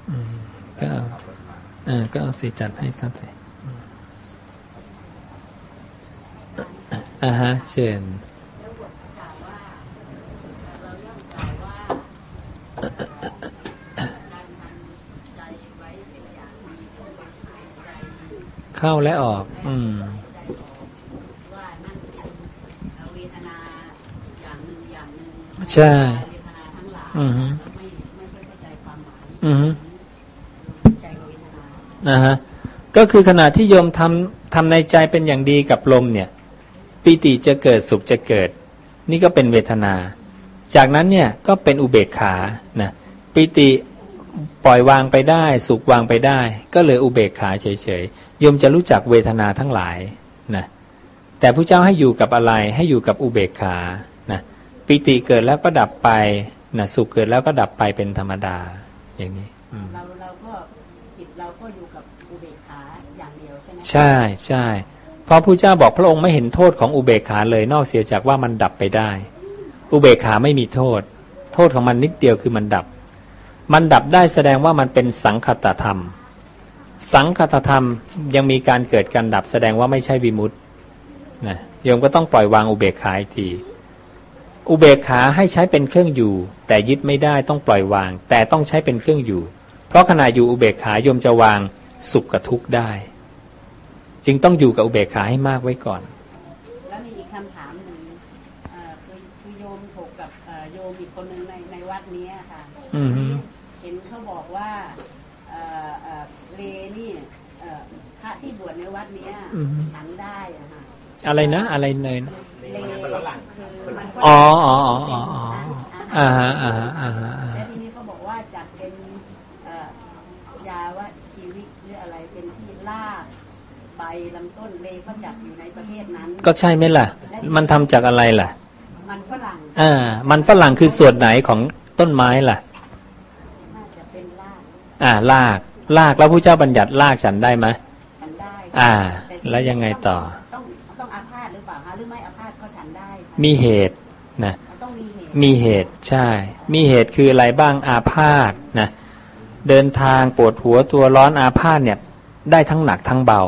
อืม ก็เอาเออก็เอาสีจัดให้ครับสิอ่าฮะเชิญเข้าและออก อืมใช่ อือฮึอือฮึ นะฮะก็คือขณะที่โยมทำทำในใจเป็นอย่างดีกับลมเนี่ยปีติจะเกิดสุขจะเกิด นี่ก็เป็นเวทนา จากนั้นเนี่ยก็เป็นอุเบกขานะปิติปล่อยวางไปได้ สุขวางไปได้ ก็เลยอุเบกขาเฉยๆโยมจะรู้จักเวทนาทั้งหลายนะแต่พระเจ้าให้อยู่กับอะไรให้อยู่กับอุเบกขานะปิติเกิดแล้วก็ดับไปนะสุขเกิดแล้วก็ดับไปเป็นธรรมดาอย่างนี้เราเราก็จิตเราก็อยู่กับอุเบกขาอย่างเดียว ใช่ใช่เพราะพระเจ้าบอกพระองค์ไม่เห็นโทษของอุเบกขาเลยนอกเสียจากว่ามันดับไปได้ อุเบกขาไม่มีโทษ โทษของมันนิดเดียวคือมันดับ มันดับได้แสดงว่ามันเป็นสังคตธรรม สังคตธรรมยังมีการเกิดการดับแสดงว่าไม่ใช่วิมุตตินะโยมก็ต้องปล่อยวางอุเบกขาอีกทีอุเบกขาให้ใช้เป็นเครื่องอยู่ แต่ยึดไม่ได้ต้องปล่อยวาง แต่ต้องใช้เป็นเครื่องอยู่ เพราะขณะอยู่อุเบกขาโยมจะวางสุขกับทุกข์ได้ จึงต้องอยู่กับอุเบกขาให้มากไว้ก่อน แล้วมีอีกคำถามหนึ่งเอ่อคือคือโยมถกกับเอ่อโยมอีกคนหนึ่งในในวัดเนี้ยค่ะอือฮึเห็นเขาบอกว่าเอ่อเอ่อเลนี่เอ่อพระที่บวชในวัดเนี้ยอือฮึฉันได้อะค่ะอะไรนะอะไรเนยนะเลคือมันอ๋ออ๋ออ๋ออ๋ออ๋ออ่าฮะอ่าฮะอ่าฮะอ่า และ ฮะ ทีนี้เขาบอกว่าจัดเป็นเอ่อยาว่าชีวิตหรืออะไรเป็นที่ลากใบ ลำต้นเลเขาจัดอยู่ในประเทศนั้น ก็ใช่ไหมล่ะ มันทำจากอะไรล่ะ มันฝรั่งอ่ามันฝรั่งคือส่วนไหนของต้นไม้ล่ะน่าจะเป็นลากอ่ารากรากแล้วผู้เจ้าบัญญัติรากฉันได้ไหมฉันได้อ่าต่แล้วยังไงต่อ ต้องต้องอาพาธหรือเปล่าคะหรือไม่อาพาธก็ฉันได้ค่ะมีเหตุนะต้องมีเหตุมีเหตุใช่ มีเหตุคืออะไรบ้างอาพาธนะเดินทางปวดหัวตัวร้อนอาพาธเนี่ย ได้ทั้งหนักทั้งเบา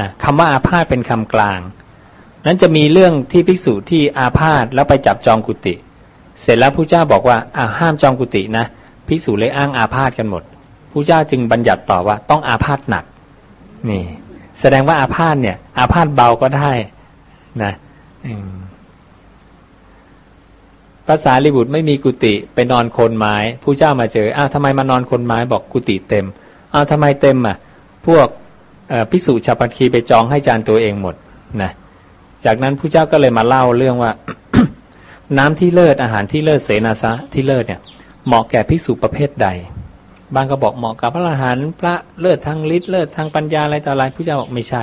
นะคำว่าอาพาธเป็นคำกลาง นั้นจะมีเรื่องที่ภิกษุที่อาพาธแล้วไปจับจองกุฏิเสร็จแล้วผู้เจ้าบอกว่าอ่าห้ามจองกุฏินะภิกษุเลยอ้างอาพาธกันหมดผู้เจ้าจึงบัญญัติต่อว่าต้องอาพาธหนักนี่ แสดงว่าอาพาธเนี่ย อาพาธเบาก็ได้นะภาษาลิบุตรไม่มีกุฏิไปนอนโคนไม้ผู้เจ้ามาเจออ้าวทำไมมานอนโคนไม้บอกกุฏิเต็มอ้าวทำไมเต็มอะ พวก เอ่อภิกษุชาวพัคีไปจองให้จานตัวเองหมดนะจากนั้นผู้เจ้าก็เลยมาเล่าเรื่องว่า น้ำที่เลิศอาหารที่เลิศเสนาสะที่เลิศเนี่ยเหมาะแก่ภิกษุประเภทใดบางก็บอกเหมาะกับพระอรหันต์พระเลิศทางฤทธิ์เลิศทางปัญญาอะไรต่ออะไรผู้เจ้าบอกไม่ใช่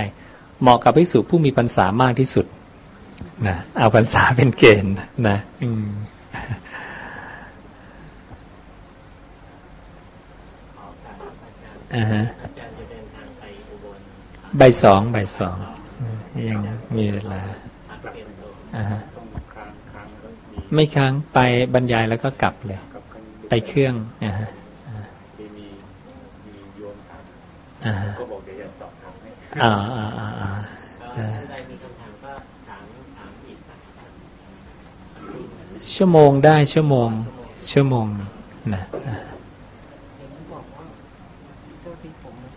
เหมาะกับภิกษุผู้มีพรรษามากที่สุดนะเอาพรรษาเป็นเกณฑ์นะอืมอ่าฮะ ใบายสองใบายสองยังมีเวลาไม่ค้างไปบรรยายแล้วก็กลับเลย ไปเครื่องอ่าฮะอ่าฮะก็บอกเดี๋ยวจะสอบถามให้อ่าอ่าอ่าอ่าอ่าชั่วโมงได้ชั่วโมง ชั่วโมงนะอ่า บอกว่าเท่าที่ผมไม่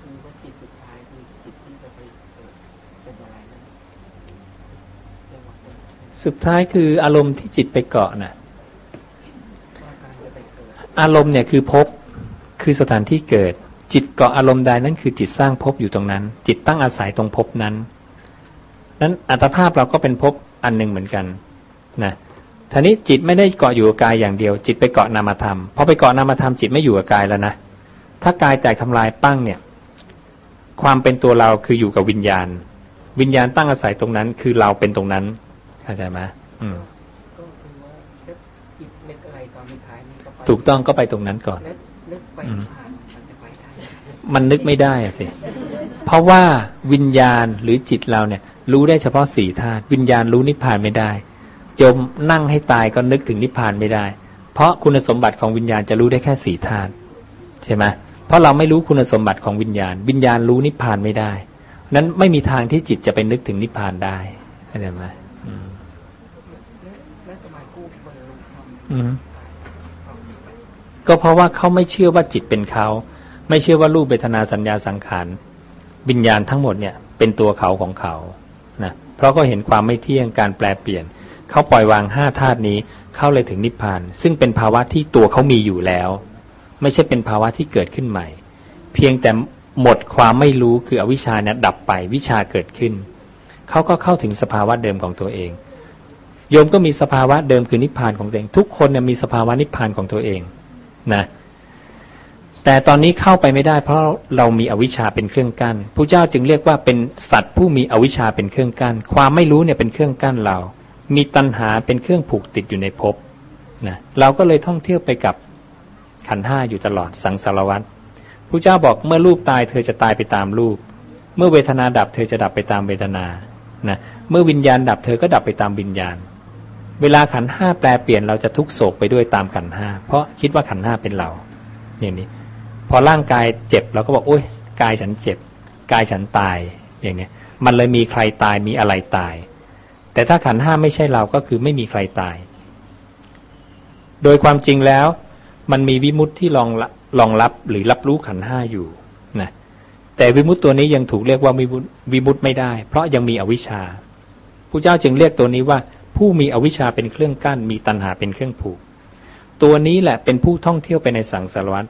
คือว่าจิตสุดท้ายคือจิตที่จะไปเกิดเป็นอะไรนั่นเรียกว่าเป็น สุดท้ายคืออารมณ์ที่จิตไปเกาะน่ะอารมณ์เนี่ยคือภพคือสถานที่เกิด จิตเกาะอารมณ์ใดนั่นคือจิตสร้างภพอยู่ตรงนั้น จิตตั้งอาศัยตรงภพนั้น นั้นอัตภาพเราก็เป็นภพอันหนึ่งเหมือนกันนะทีนี้จิตไม่ได้เกาะอยู่กับกายอย่างเดียว จิตไปเกาะนามธรรมพอไปเกาะนามธรรมจิตไม่อยู่กับกายแล้วนะถ้ากายแตกทำลายปั้งเนี่ยความเป็นตัวเราคืออยู่กับวิญญาณ วิญญาณตั้งอาศัยตรงนั้น คือเราเป็นตรงนั้น เข้าใจไหมอืมก็คือว่าถ้าจิตนึกอะไรตอนสุดท้ายนี่ก็ไปถูกต้องก็ไปตรงนั้นก่อนนึกนึกไปอืมผ่านมันจะไปได้มันนึกไม่ได้อะสิ เพราะว่าวิญญาณหรือจิตเราเนี่ย รู้ได้เฉพาะสี่ธาตุวิญญาณรู้นิพพานไม่ได้โยมนั่งให้ตายก็นึกถึงนิพพานไม่ได้ เพราะคุณสมบัติของวิญญาณจะรู้ได้แค่สี่ธาตุใช่ไหมเพราะเราไม่รู้คุณสมบัติของวิญญาณ วิญญาณรู้นิพพานไม่ได้ นั้นไม่มีทางที่จิตจะไปนึกถึงนิพพานได้เข้าใจไหมอืม แล้วแล้วทำไมผู้บรรลุธรรม อืม ก็เพราะว่าเขาไม่เชื่อว่าจิตเป็นเขา ไม่เชื่อว่ารูปเวทนาสัญญาสังขารวิญญาณทั้งหมดเนี่ย เป็นตัวเขาของเขานะเพราะก็เห็นความไม่เที่ยงการแปลเปลี่ยนเขาปล่อยวางห้าธาตุนี้เข้าเลยถึงนิพพาน ซึ่งเป็นภาวะที่ตัวเขามีอยู่แล้ว ไม่ใช่เป็นภาวะที่เกิดขึ้นใหม่ เพียงแต่หมดความไม่รู้คืออวิชชาเนี่ยดับไปวิชาเกิดขึ้นเขาก็เข้าถึงสภาวะเดิมของตัวเอง โยมก็มีสภาวะเดิมคือนิพพานของตัวเอง ทุกคนเนี่ยมีสภาวะนิพพานของตัวเองนะแต่ตอนนี้เข้าไปไม่ได้ เพราะเรามีอวิชชาเป็นเครื่องกั้นพระเจ้าจึงเรียกว่าเป็นสัตว์ผู้มีอวิชชาเป็นเครื่องกั้น ความไม่รู้เนี่ยเป็นเครื่องกั้นเรา มีตัณหาเป็นเครื่องผูกติดอยู่ในภพนะเราก็เลยท่องเที่ยวไปกับขันห้าอยู่ตลอดสังสารวัตรพระเจ้าบอกเมื่อรูปตายเธอจะตายไปตามรูป เมื่อเวทนาดับเธอจะดับไปตามเวทนานะเมื่อวิญญาณดับเธอก็ดับไปตามวิญญาณ เวลาขันห้าแปลเปลี่ยนเราจะทุกโศกไปด้วยตามขันห้าเพราะคิดว่าขันห้าเป็นเราอย่างนี้ พอร่างกายเจ็บเราก็บอกโอ้ยกายฉันเจ็บ กายฉันตายอย่างเนี้ยมันเลยมีใครตายมีอะไรตาย แต่ถ้าขันห้าไม่ใช่เราก็คือไม่มีใครตาย โดยความจริงแล้ว มันมีวิมุตที่รองรองรับหรือรับรู้ขันห้าอยู่นะแต่วิมุตตัวนี้ยังถูกเรียกว่าวิมุตวิมุตไม่ได้ เพราะยังมีอวิชชาผู้เจ้าจึงเรียกตัวนี้ว่า ผู้มีอวิชชาเป็นเครื่องกั้น มีตัณหาเป็นเครื่องผูก ตัวนี้แหละเป็นผู้ท่องเที่ยวไปในสังสารวัฏ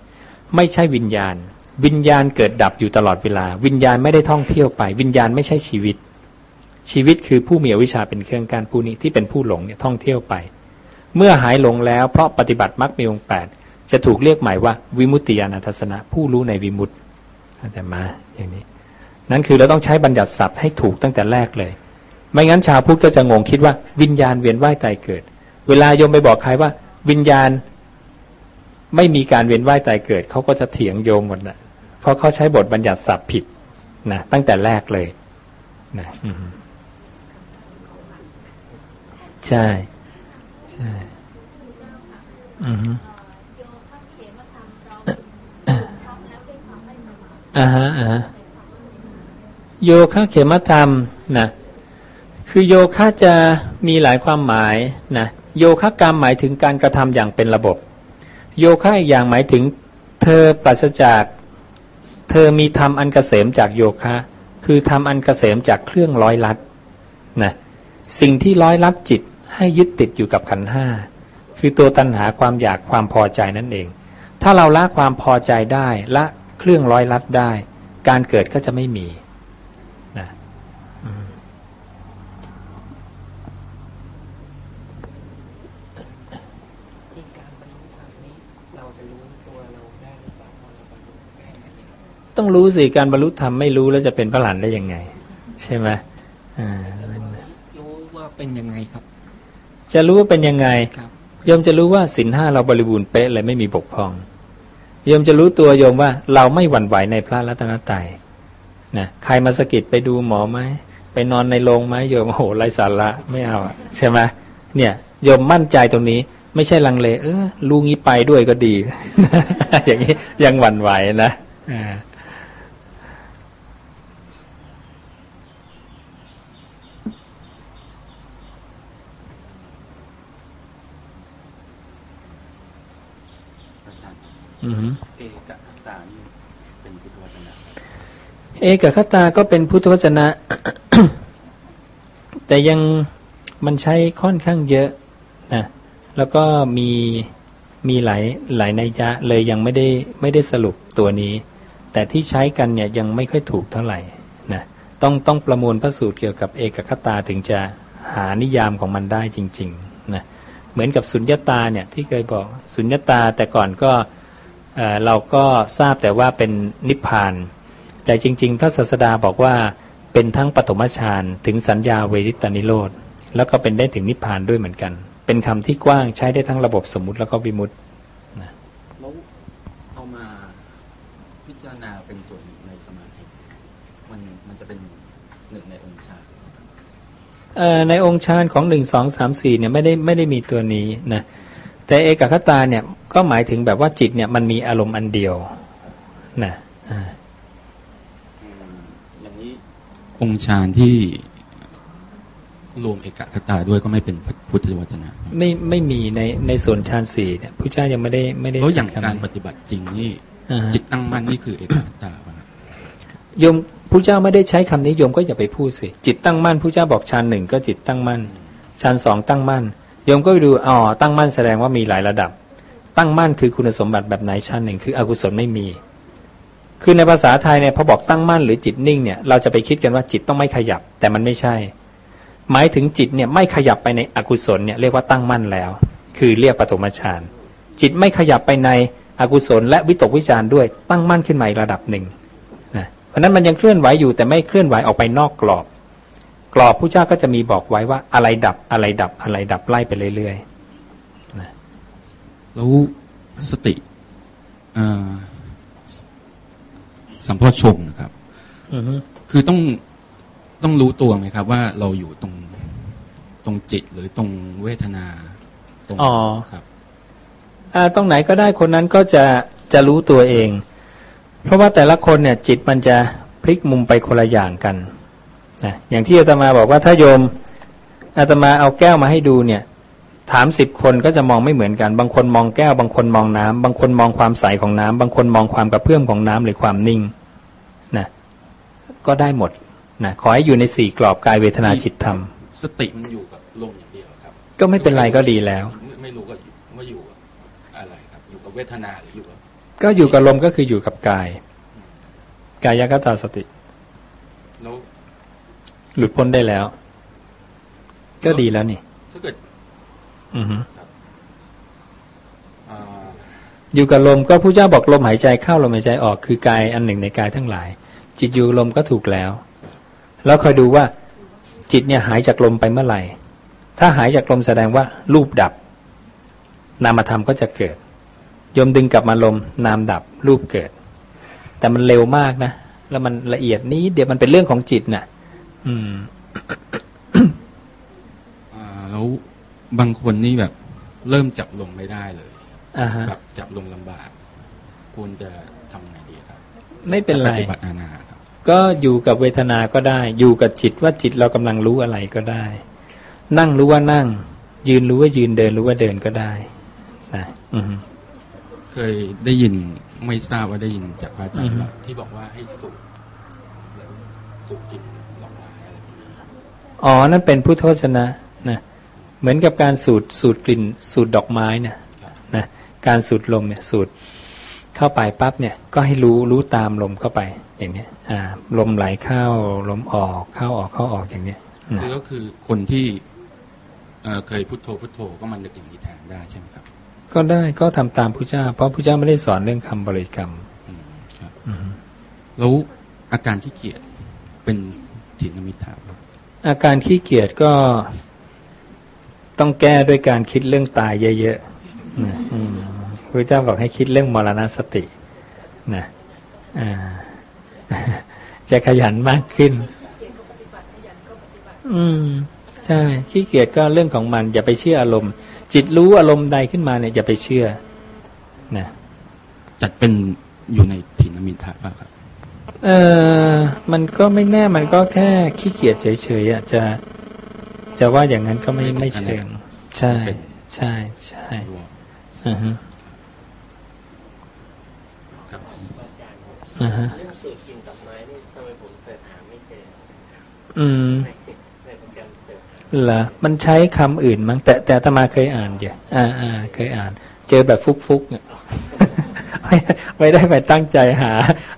ไม่ใช่วิญญาณ วิญญาณเกิดดับอยู่ตลอดเวลา วิญญาณไม่ได้ท่องเที่ยวไป วิญญาณไม่ใช่ชีวิต ชีวิตคือผู้มีอวิชชาเป็นเครื่องกั้นผู้นี้ที่เป็นผู้หลงเนี่ยท่องเที่ยวไป เมื่อหายหลงแล้วเพราะปฏิบัติมรรคมีองค์แปดจะถูกเรียกหมายว่า วิมุตติญาณทัศนะผู้รู้ในวิมุตติอาจจะมาอย่างนี้ นั่นคือเราต้องใช้บัญญัติศัพท์ให้ถูกตั้งแต่แรกเลย ไม่งั้นชาวพุทธก็จะงงคิดว่าวิญญาณเวียนว่ายตายเกิด เวลาโยมไปบอกใครว่า วิญญาณไม่มีการเวียนว่ายตายเกิดเขาก็จะเถียงโยมหมดนะเพราะเขาใช้บทบัญญัติศัพท์ผิดนะตั้งแต่แรกเลยนะใช่ใช่อือฮึอ่าฮะอ่าฮะโยคะเขมธรรมนะ คือโยคะจะมีหลายความหมายนะโยคะกรรมหมายถึงการกระทำอย่างเป็นระบบ โยคะอีกอย่างหมายถึงเธอปราศจาก เธอมีธรรมอันกเกษมจากโยคะ คือทำอันกเกษมจากเครื่องร้อยลัดนะสิ่งที่ร้อยลัดจิตให้ยึดติดอยู่กับขันห้าคือตัวตัณหาความอยากความพอใจนั่นเอง ถ้าเราละความพอใจได้ละเครื่องร้อยลัดได้ การเกิดก็จะไม่มีนะ ต้องรู้สิการบรรลุธรรมไม่รู้แล้วจะเป็นพระหลานได้ยังไง ใช่ไหมอ่ารู้ว่าเป็นยังไงครับ จะรู้ว่าเป็นยังไงโยมจะรู้ว่าสินห้าเราบริบูรณ์เป๊ะเลยไม่มีบกพร่องโยมจะรู้ตัวโยมว่าเราไม่หวั่นไหวในพระรัตนตรัยนะใครมาสกิดไปดูหมอไหมไปนอนในโรงไหมโยมโอ้โหไรสาระไม่เอาใช่ไหมเนี่ยโยมมั่นใจตรงนี้ไม่ใช่ลังเล เออลูงี้ไปด้วยก็ดี อย่างนี้ยังหวั่นไหวนะอ่า เอกคตานี่เป็นพุทธวจนะ เอกคตาก็เป็นพุทธวจนะ แต่ยังมันใช้ค่อนข้างเยอะนะแล้วก็มีมีหลายหลายนัยยะเลยยังไม่ได้ไม่ได้สรุปตัวนี้ แต่ที่ใช้กันเนี่ยยังไม่ค่อยถูกเท่าไหร่นะต้องต้องประมวลพระสูตรเกี่ยวกับเอกคตาถึงจะหานิยามของมันได้จริงๆนะเหมือนกับสุญญตาเนี่ยที่เคยบอกสุญญตาแต่ก่อนก็ เราก็ทราบแต่ว่าเป็นนิพพาน แต่จริง ๆ พระศาสดาบอกว่าเป็นทั้งปฐมฌานถึงสัญญาเวทิตานิโรธแล้วก็เป็นได้ถึงนิพพานด้วยเหมือนกัน เป็นคำที่กว้างใช้ได้ทั้งระบบสมมุติแล้วก็วิมุตตินะแล้วเอามาพิจารณาเป็นส่วนในสมาธิมันมันจะเป็นหนึ่งในองค์ฌานในองค์ฌานของหนึ่งสองสามสี่เนี่ยไม่ได้ไม่ได้มีตัวนี้นะ แต่เอกคตาเนี่ยก็หมายถึงแบบว่าจิตเนี่ยมันมีอารมณ์อันเดียวนะอย่างนี้องค์ฌานที่รวมเอกคตาด้วยก็ไม่เป็นพุทธวจนะ ไม่ไม่มีในในส่วนฌานสี่เนี่ยพระเจ้ายังไม่ได้ไม่ได้แล้วอย่างการปฏิบัติจริงนี่จิตตั้งมั่นนี่คือเอกคตาโยมพระเจ้าไม่ได้ใช้คำนี้โยมก็อย่าไปพูดสิจิตตั้งมั่นพระเจ้าบอกฌานหนึ่งก็จิตตั้งมั่นฌานสองตั้งมั่น โยมก็ไปดูอ๋อตั้งมั่นแสดงว่ามีหลายระดับ ตั้งมั่นคือคุณสมบัติแบบไหนชั้นหนึ่ง คืออกุศลไม่มี คือในภาษาไทยเนี่ยพอบอกตั้งมั่นหรือจิตนิ่งเนี่ยเราจะไปคิดกันว่าจิตต้องไม่ขยับ แต่มันไม่ใช่ หมายถึงจิตเนี่ยไม่ขยับไปในอกุศลเนี่ยเรียกว่าตั้งมั่นแล้ว คือเรียกปฐมฌานจิตไม่ขยับไปในอกุศล และวิตกวิจารด้วยตั้งมั่นขึ้นมาอีกระดับหนึ่งนะเพราะนั้นมันยังเคลื่อนไหวอยู่แต่ไม่เคลื่อนไหวออกไปนอกกรอบ กรอบผู้เจ้าก็จะมีบอกไว้ว่าอะไรดับอะไรดับอะไรดับไล่ไปเรื่อยแล้วสติเอ่อสัมโพชฌงค์นะครับๆอือฮึคือต้องต้องรู้ตัวไหมครับ ว่าเราอยู่ตรงตรงจิตหรือตรงเวทนาตรงอ๋อครับอ่าตรงไหนก็ได้คนนั้นก็จะจะรู้ตัวเอง เพราะว่าแต่ละคนเนี่ยจิตมันจะพลิกมุมไปคนละอย่างกัน นะอย่างที่อาตมาบอกว่าถ้าโยมอาตมาเอาแก้วมาให้ดูเนี่ย ถามสิบคนก็จะมองไม่เหมือนกัน บางคนมองแก้ว บางคนมองน้ำบางคนมองความใสของน้ำบางคนมองความกระเพื่อมของน้ำหรือความนิ่งนะก็ได้หมดนะขอให้อยู่ในสี่กรอบกายเวทนาจิตธรรม สติมันอยู่กับลมอย่างเดียวครับ ก็ไม่เป็นไรก็ดีแล้ว ไม่ไม่รู้ว่าอยู่ว่าอยู่กับอะไรครับ อยู่กับเวทนาหรืออยู่กับก็อยู่กับลมก็คืออยู่กับกาย กายกตาสติแล้ว หลุดพ้นได้แล้ว ก็ดีแล้วนี่ถ้าเกิด อือฮึอ่าอยู่กับลมก็ผู้เจ้าบอกลมหายใจเข้าลมหายใจออกคือกายอันหนึ่งในกายทั้งหลาย จิตอยู่กับลมก็ถูกแล้ว แล้วคอยดูว่า จิตเนี่ยหายจากลมไปเมื่อไหร่ ถ้าหายจากลมแสดงว่า รูปดับ นามธรรมก็จะเกิดโยมดึงกลับมาลมนามดับรูปเกิด แต่มันเร็วมากนะ แล้วมันละเอียดนี้เดี๋ยวมันเป็นเรื่องของจิตน่ะ อืมอ่าแล้วบางคนนี่แบบ เริ่มจับลมไม่ได้เลยอ่าฮะแบบจับลมลำบากควรจะทำไงดีครับไม่เป็นไรปฏิบัติอานาครับ ก็อยู่กับเวทนาก็ได้ อยู่กับจิตว่าจิตเรากำลังรู้อะไรก็ได้ นั่งรู้ว่านั่ง ยืนรู้ว่ายืนเดินรู้ว่าเดินก็ได้นะอือฮึเคยได้ยินไม่ทราบว่าได้ยินจากพระอาจารอือย์ฮึว่าที่บอกว่าให้สูดสูดกลิ่น อ๋อ นั่นเป็นพุทธวจนะนะเหมือนกับการสูดสูดกลิ่นสูดดอกไม้เนี่ยนะการสูดลมเนี่ยสูดเข้าไปปั๊บเนี่ยก็ให้รู้รู้ตามลมเข้าไปอย่างเนี้ยอ่าลมไหลเข้าลมออกเข้าออกเข้าออกอย่างเนี้ยนะคือก็คือคนที่เอ่อเคยพุทโธพุทโธก็มันนึกอย่างนี้แทนได้ใช่ไหมครับ ก็ได้ก็ทำตามพระเจ้า เพราะพระเจ้าไม่ได้สอนเรื่องคำบริกรรมอืมครับอือฮึแล้วอาการที่เกียจเป็นถินมิทาครับ อาการขี้เกียจก็ต้องแก้ด้วยการคิดเรื่องตายเยอะๆพระเจ้าบอกให้คิดเรื่องมรณสตินะจะขยันมากขึ้น อืม ใช่ ขี้เกียจก็เรื่องของมัน อย่าไปเชื่ออารมณ์ จิตรู้อารมณ์ใดขึ้นมาเนี่ยอย่าไปเชื่อ นะจัดเป็นอยู่ในถินมิทาป่ะครับ เออมันก็ไม่แน่มันก็แค่ขี้เกียจเฉยๆอะจะ จะว่าอย่างนั้นก็ไม่ไม่เชิง ใช่ ใช่ใช่อือฮึครับอ่าฮะเรื่องสูตรกินดอกไม้นี่ทำไมผมเสิร์ชหาไม่เจออืมในในโปรแกรมเสิร์ชหาเหรอมันใช้คำอื่นมั้งแต่แต่อาตมาเคยอ่านอยู่อ่าอ่าเคยอ่าน เจอแบบฟุกๆเนี่ย ไม่ไม่ได้ไปตั้งใจหา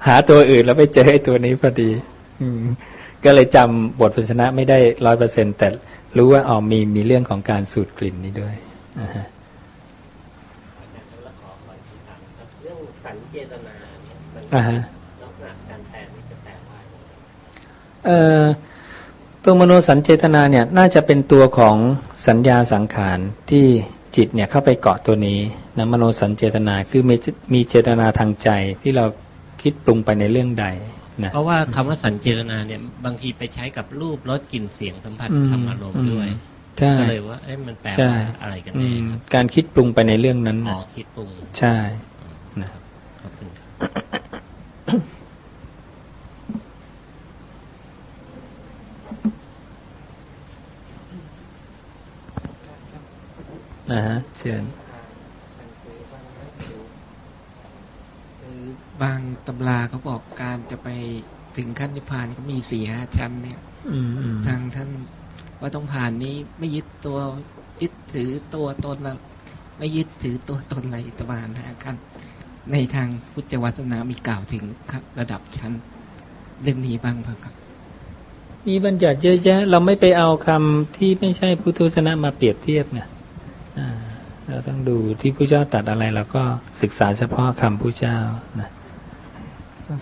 หาตัวอื่นแล้วไปเจอไอ้ตัวนี้พอดี อืม ก็เลยจำบทพยัญชนะไม่ได้ร้อยเปอร์เซ็นแต่รู้ว่าอ๋อมีมีเรื่องของการสูดกลิ่นนี้ด้วยอ่าฮะแล้วขอขอที่ถามครับเรื่องสัญเจตนาเนี่ยมันอ่าฮะลักษณะการแปลนี่จะแปลว่าอะไรเอ่อตัวมโนสัญเจตนาเนี่ย น่าจะเป็นตัวของสัญญาสังขารที่ จิตเนี่ยเข้าไปเกาะตัวนี้นะมโนสัญเจตนาคือมีมีเจตนาทางใจที่เราคิดปรุงไปในเรื่องใดนะเพราะว่าคำว่าสัญเจตนาเนี่ยบางทีไปใช้กับรูปรสกลิ่นเสียงสัมผัสอืมธรรมอารมณ์ด้วยใช่ก็เลยว่าเอ๊ะมันแปลใช่ว่าอะไรกันอืแน่มครับการคิดปรุงไปในเรื่องนั้นอ๋อนะคิดปรุงใช่นะขอบคุณครับ นะฮะเชิญคือบางตำราเขาบอกการจะไปถึงขั้นนิพพานก็มีสี่ห้าชั้นเนี่ยอืมอืมทางท่านว่าต้องผ่านนี้ไม่ยึดตัวยึดถือตัวตนละไม่ยึดถือตัวตนอะไรประมาณห้าขั้นในทางพุทธวาสนามีกล่าวถึงครับระดับชั้นเรื่องนี้บ้างเปล่าครับ มีบัญญัติเยอะแยะ เราไม่ไปเอาคำที่ไม่ใช่พุทธวจนะมาเปรียบเทียบไงอ่า เราต้องดูที่ผู้เจ้าตัดอะไรเราก็ศึกษาเฉพาะคำผู้เจ้านะ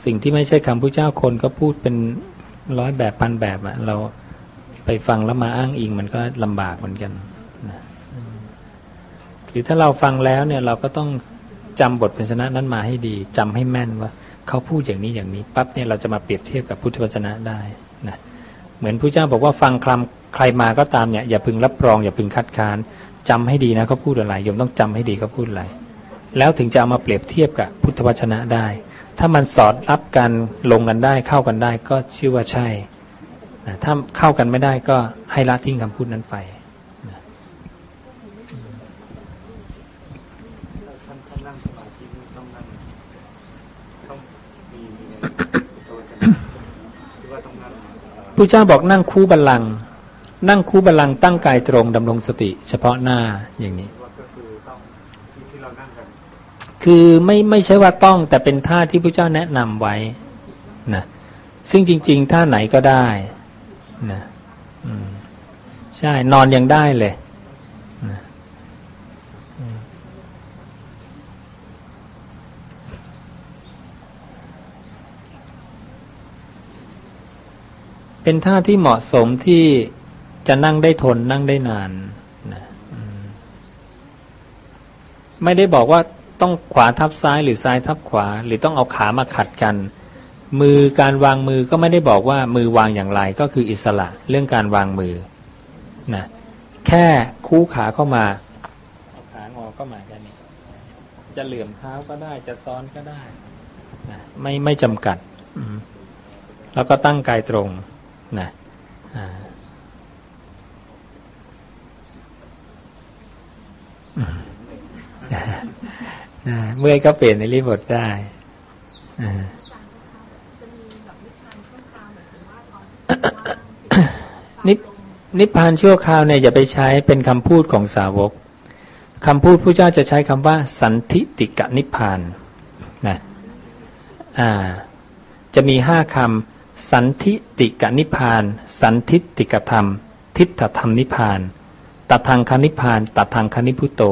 สิ่งที่ไม่ใช่คำผู้เจ้าคนก็พูดเป็นร้อยแบบพันแบบอะเราไปฟังแล้วมาอ้างอิงมันก็ลำบากเหมือนกันนะหรือถ้าเราฟังแล้วเนี่ยเราก็ต้องจำบทพยัญชนะนั้นมาให้ดีจำให้แม่นว่าเขาพูดอย่างนี้อย่างนี้ปั๊บเนี่ยเราจะมาเปรียบเทียบกับพุทธวจนะได้นะเหมือนผู้เจ้าบอกว่าฟังคำใครมาก็ตามเนี่ยอย่าพึงรับรองอย่าพึงคัดค้าน จำให้ดีนะเขาพูดอะไรโยมต้องจำให้ดีเขาพูดอะไร แล้วถึงจะเอามาเปรียบเทียบกับพุทธวจนะได้ ถ้ามันสอดรับกันลงกันได้เข้ากันได้ก็ชื่อว่าใช่นะถ้าเข้ากันไม่ได้ก็ให้ละทิ้งคำพูดนั้นไปท่านท่านนั่งสมาธินี่ต้องนั่งต้องมีมีในตัวจะหรือว่าต้องนั่งเอ่อผู้เจ้าบอกนั่งคู่บัลลังก์ นั่งคู่บัลลังตั้งกายตรงดำรงสติ เฉพาะหน้าอย่างนี้ คือไม่ไม่ใช่ว่าต้องแต่เป็นท่าที่พระเจ้าแนะนำไว้นะซึ่งจริง ๆ ท่าไหนก็ได้นะใช่ นอนยังได้เลยนะเป็นท่าที่เหมาะสมที่ จะนั่งได้ทนนั่งได้นานนะไม่ได้บอกว่าต้องขวาทับซ้ายหรือซ้ายทับขวา หรือต้องเอาขามาขัดกัน มือการวางมือก็ไม่ได้บอกว่ามือวางอย่างไรก็คืออิสระเรื่องการวางมือนะแค่คู่ขาเข้ามาเอาขางอเข้ามาแค่นี้จะเหลื่อมเท้าก็ได้จะซ้อนก็ได้นะไม่ไม่จำกัด แล้วก็ตั้งกายตรงนะอ่าอืมอ่า เมื่อยก็เปลี่ยนในรีบทได้นิพนิพพานชั่วคราวเนี่ยอย่าไปใช้เป็นคำพูดของสาวกคำพูดผู้เจ้าจะใช้คำว่า สันทิติกะนิพพานนะอ่า จะมีห้าคำสันทิติกะนิพพาน สันทิติกธรรม ทิฏฐธรรมนิพพาน ตัดทางคนิพาน ตัดทางคนิพุโต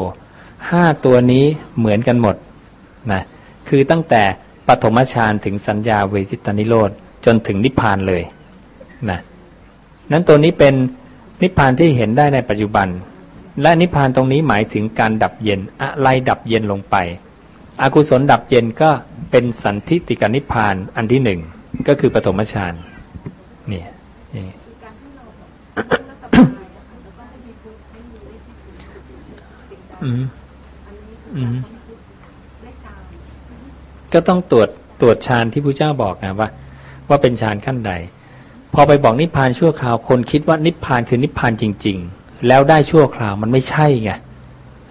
ห้าตัวนี้เหมือนกันหมดนะคือตั้งแต่ปฐมฌานถึงสัญญาเวทิตานิโรธจนถึงนิพพานเลยนะนั้นตัวนี้เป็นนิพพานที่เห็นได้ในปัจจุบัน และนิพพานตรงนี้หมายถึงการดับเย็นอะไรดับเย็นลงไปอกุศลดับเย็นก็เป็นสันทิติกานิพพานอันที่หนึ่งก็คือปฐมฌานนี่นี่ อืมอืมก็ต้องตรวจตรวจฌานที่พระเจ้าบอกนะว่า ว่าเป็นฌานขั้นใด พอไปบอกนิพพานชั่วคราว คนคิดว่านิพพานคือนิพพานจริง ๆ แล้วได้ชั่วคราวมันไม่ใช่ไง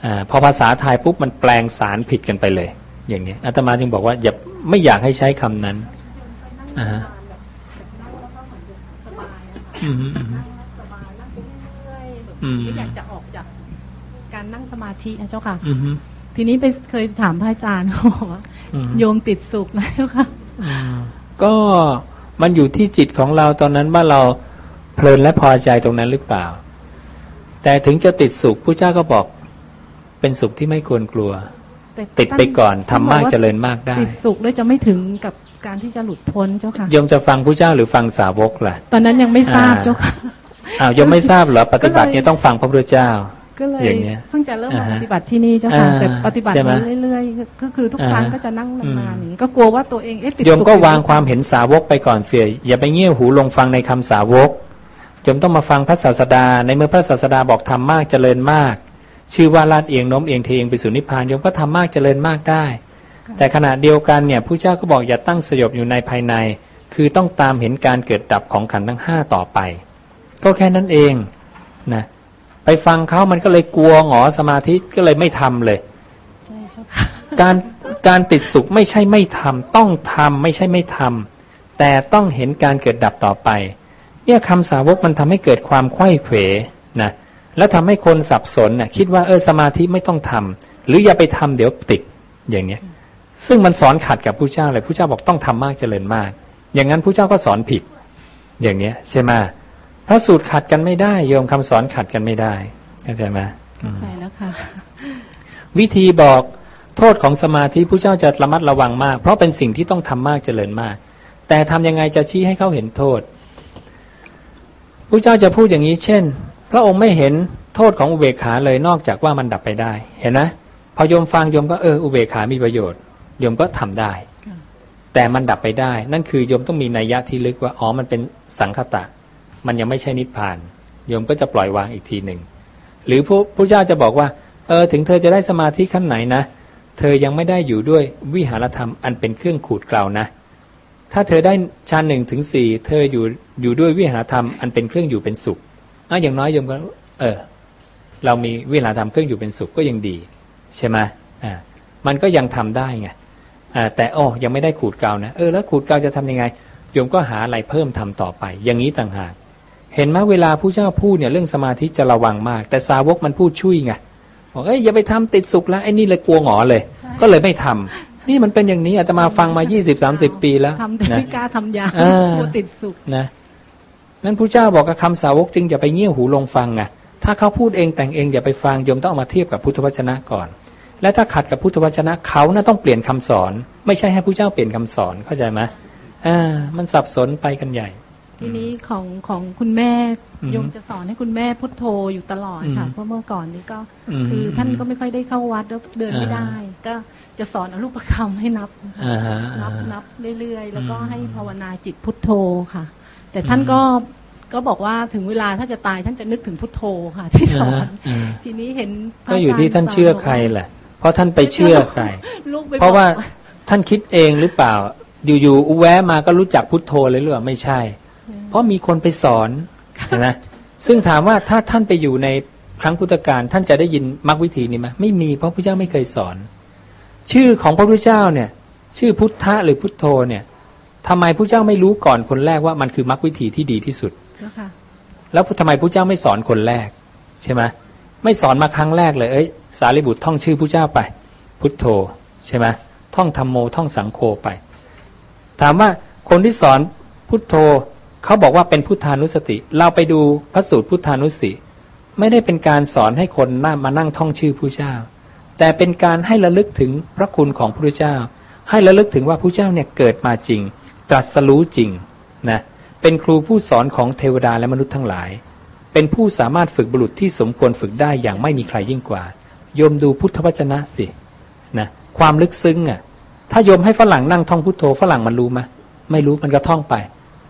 อาพอภาษาไทยปุ๊บมันแปลงสารผิดกันไปเลย อย่างนี้อาตมาจึงบอกว่าอย่าไม่อยากให้ใช้คำนั้นอ่าฮะอืมอืมอืมอืมไม่อยากจะออกจาก การนั่งสมาธินะเจ้าค่ะอือฮึทีนี้ไปเคยถามพระอาจารย์เขาบอกว่าอืมโยมติดสุขนะเจ้าค่ะก็มันอยู่ที่จิตของเราตอนนั้นว่าเราเพลินและพอใจตรงนั้นหรือเปล่า แต่ถึงจะติดสุขผู้เจ้าก็บอก เป็นสุขที่ไม่ควรกลัวแต่ติดไปก่อนท่นทำมากบอกว่เจริญมากได้ติดสุขด้วยจะไม่ถึงกับการที่จะหลุดพ้นเจ้าค่ะโยมจะฟังผู้เจ้าหรือฟังสาวกล่ะ ตอนนั้นยังไม่ทราบอ่าเจ้าค่ะอ้าวโยมไม่ทราบเหรอปฏิบัติเนี่ยต้องฟังพระพุทธเจ้า ก็เลยอย่างเงี้ยเพิ่งจะเริ่มมาอ่าฮะปฏิบัติที่นี่เจ้าค่ะอ่าแต่ปฏิบัติใช่ไหมมาเรื่อยๆก็คือทุกครั้งอ่าก็จะนั่งอืมนานๆอย่างนี้ก็กลัวว่าตัวเองเอ๊ะติดโยมสุขก็อยู่วางความเห็นสาวกไปก่อนเสียอย่าไปเงี่ยหูลงฟังในคำสาวกโยมต้องมาฟังพระศาสดา ในเมื่อพระศาสดาบอกทำมากเจริญมาก ชื่อว่าลาดเอียงโน้มเอียงเทเองไปสู่นิพพานโยมก็ทำมากเจริญมากได้ แต่ขณะเดียวกันเนี่ยผู้เจ้าก็บอกอย่าตั้งสยบอยู่ในภายใน คือต้องตามเห็นการเกิดดับของขันธ์ทั้งห้าต่อไป ก็แค่นั้นเองนะ ไปฟังเขามันก็เลยกลัวหงอสมาธิก็เลยไม่ทำเลยใช่เจ้าค่ะการการติดสุขไม่ใช่ไม่ทำต้องทำไม่ใช่ไม่ทำแต่ต้องเห็นการเกิดดับต่อไป เนี่ยคำสาวกมันทำให้เกิดความไขว้เขวนะแล้วทำให้คนสับสนน่ะคิดว่าเออสมาธิไม่ต้องทำหรืออย่าไปทำเดี๋ยวติดอย่างเนี้ยซึ่งมันสอนขัดกับผู้เจ้าเลยผู้เจ้าบอกต้องทำมากเจริญมาก อย่างนั้นผู้เจ้าก็สอนผิด อย่างเนี้ยใช่ไหม พระสูตรขัดกันไม่ได้ โยมคำสอนขัดกันไม่ได้เข้าใจไหมอืมใช่แล้วค่ะ วิธีบอกโทษของสมาธิผู้เจ้าจะระมัดระวังมาก เพราะเป็นสิ่งที่ต้องทำมากเจริญมาก แต่ทำยังไงจะชี้ให้เขาเห็นโทษผู้เจ้าจะพูดอย่างนี้ เช่น พระองค์ไม่เห็นโทษของอุเบกขาเลยนอกจากว่ามันดับไปได้ เห็นไหมพอโยมฟังโยมก็เอออุเบกขามีประโยชน์โยมก็ทำได้ แต่มันดับไปได้ นั่นคือโยมต้องมีนัยยะที่ลึกว่าอ๋อมันเป็นสังคตะ มันยังไม่ใช่นิพพาน โยมก็จะปล่อยวางอีกทีหนึ่ง หรือผู้ผู้เจ้าจะบอกว่า เออถึงเธอจะได้สมาธิขั้นไหนนะ เธอยังไม่ได้อยู่ด้วยวิหารธรรมอันเป็นเครื่องขูดเกลานะ ถ้าเธอได้ฌานหนึ่งถึงสี่เธออยู่อยู่ด้วยวิหารธรรมอันเป็นเครื่องอยู่เป็นสุขอะอย่างน้อยโยมก็เออ เรามีวิหารธรรมเครื่องอยู่เป็นสุขก็ยังดี ใช่ไหมอ่ามันก็ยังทำได้ไงอ่าแต่โอ้ยังไม่ได้ขูดเกลานะเออแล้วขูดเกลาจะทำยังไงโยมก็หาอะไรเพิ่มทำต่อไป อย่างนี้ต่างหาก เห็นไหมเวลาผู้เจ้าพูดเนี่ยเรื่องสมาธิจะระวังมาก แต่สาวกมันพูดช่วยไงบอกเอ้ยอย่าไปทำติดสุขแล้วไอ้นี่เลยกลัวหงอเลย ก็เลยไม่ทำนี่มันเป็นอย่างนี้อาตมาฟังมา20 30ปีแล้วทำแต่นะไม่กล้าทำยาเออกลัวติดสุขนะนั้นผู้เจ้าบอกกับคำสาวกจึงอย่าไปเงี่ยวหูลงฟังไงถ้าเขาพูดเองแต่งเองอย่าไปฟังโยมต้องเอามาเทียบกับพุทธวจนะก่อน และถ้าขัดกับพุทธวจนะเขาน่าต้องเปลี่ยนคำสอน ไม่ใช่ให้ผู้เจ้าเปลี่ยนคำสอนเข้าใจไหมอ่า มันสับสนไปกันใหญ่ ทีนี้ของของคุณแม่อืมโยมจะสอนให้คุณแม่พุทโธอยู่ตลอดค่ะอืมเพราะเมื่อก่อนนี้ก็อืมคือท่านก็ไม่ค่อยได้เข้าวัดแล้วเดินไม่อ่าได้ ก็จะสอนเอารูปคำให้นับอ่าฮะนับอ่าฮะนับเรื่อยๆ แล้วก็อืมให้ภาวนาจิตพุทโธค่ะ แต่ท่านก็ก็บอกว่าถึงเวลาถ้าจะตายท่านจะนึกถึงพุทโธค่ะ ที่สอนอ่าฮะทีนี้เห็นพก็ระอยู่ที่ท่านจรย์เชื่อสนใครบอกว่าแหละ เพราะท่านไปเชื่อใครลูกไปเพราะว่าบอกท่านคิดเองหรือเปล่า อยู่ๆอุแวะมาก็รู้จักพุทโธเลยหรือเปล่าไม่ใช่ เพราะมีคนไปสอนเห็นไหมซึ่งถามว่าถ้าท่านไปอยู่ในครั้งพุทธกาลท่านจะได้ยินมรรควิธีนี้ไหมไม่มีเพราะพระเจ้าไม่เคยสอน ชื่อของพระพุทธเจ้าเนี่ย ชื่อพุทธะหรือพุทโธเนี่ยทำไมพระเจ้าไม่รู้ก่อนคนแรกว่ามันคือมรรควิธีที่ดีที่สุดเจ้าค่ะแล้วทำไมพระเจ้าไม่สอนคนแรก ใช่ไหมไม่สอนมาครั้งแรกเลยเอ้ย สารีบุตรท่องชื่อพระเจ้าไป พุทโธใช่ไหมท่องธรรมโมท่องสังโฆไป ถามว่าคนที่สอนพุทโธ เขาบอกว่าเป็นพุทธานุสติ เราไปดูพระสูตรพุทธานุสติ ไม่ได้เป็นการสอนให้คนนั่งมานั่งท่องชื่อพระเจ้า แต่เป็นการให้ระลึกถึงพระคุณของพระเจ้า ให้ระลึกถึงว่าพระเจ้าเนี่ยเกิดมาจริง ตรัสรู้จริงนะเป็นครูผู้สอนของเทวดาและมนุษย์ทั้งหลาย เป็นผู้สามารถฝึกบุรุษที่สมควรฝึกได้อย่างไม่มีใครยิ่งกว่าโยมดูพุทธวจนะสินะความลึกซึ้งอะถ้าโยมให้ฝรั่งนั่งท่องพุทโธฝรั่งมันรู้ไหมไม่รู้มันก็ท่องไป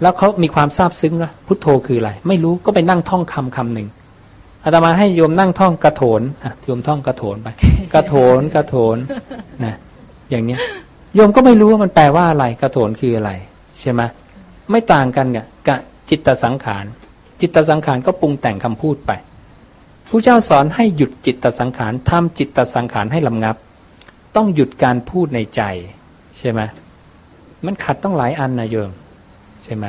แล้วเขามีความซาบซึ้งนะพุทโธคืออะไร ไม่รู้ก็ไปนั่งท่องคำคำหนึ่งอาตมาให้โยมนั่งท่องกระโถนอะโยมท่องกระโถนไป กระโถนกระโถนนะอย่างเนี้ยโยมก็ไม่รู้ว่ามันแปลว่าอะไร กระโถนคืออะไร ใช่ไหมไม่ต่างกันเนี่ยกับจิตตสังขาร จิตตสังขารก็ปรุงแต่งคำพูดไปผู้เจ้าสอนให้หยุดจิตตสังขารทำจิตตสังขารให้ลำงับ ต้องหยุดการพูดในใจ ใช่ไหมมันขัดต้องหลายอันนะโยม ใช่ไหม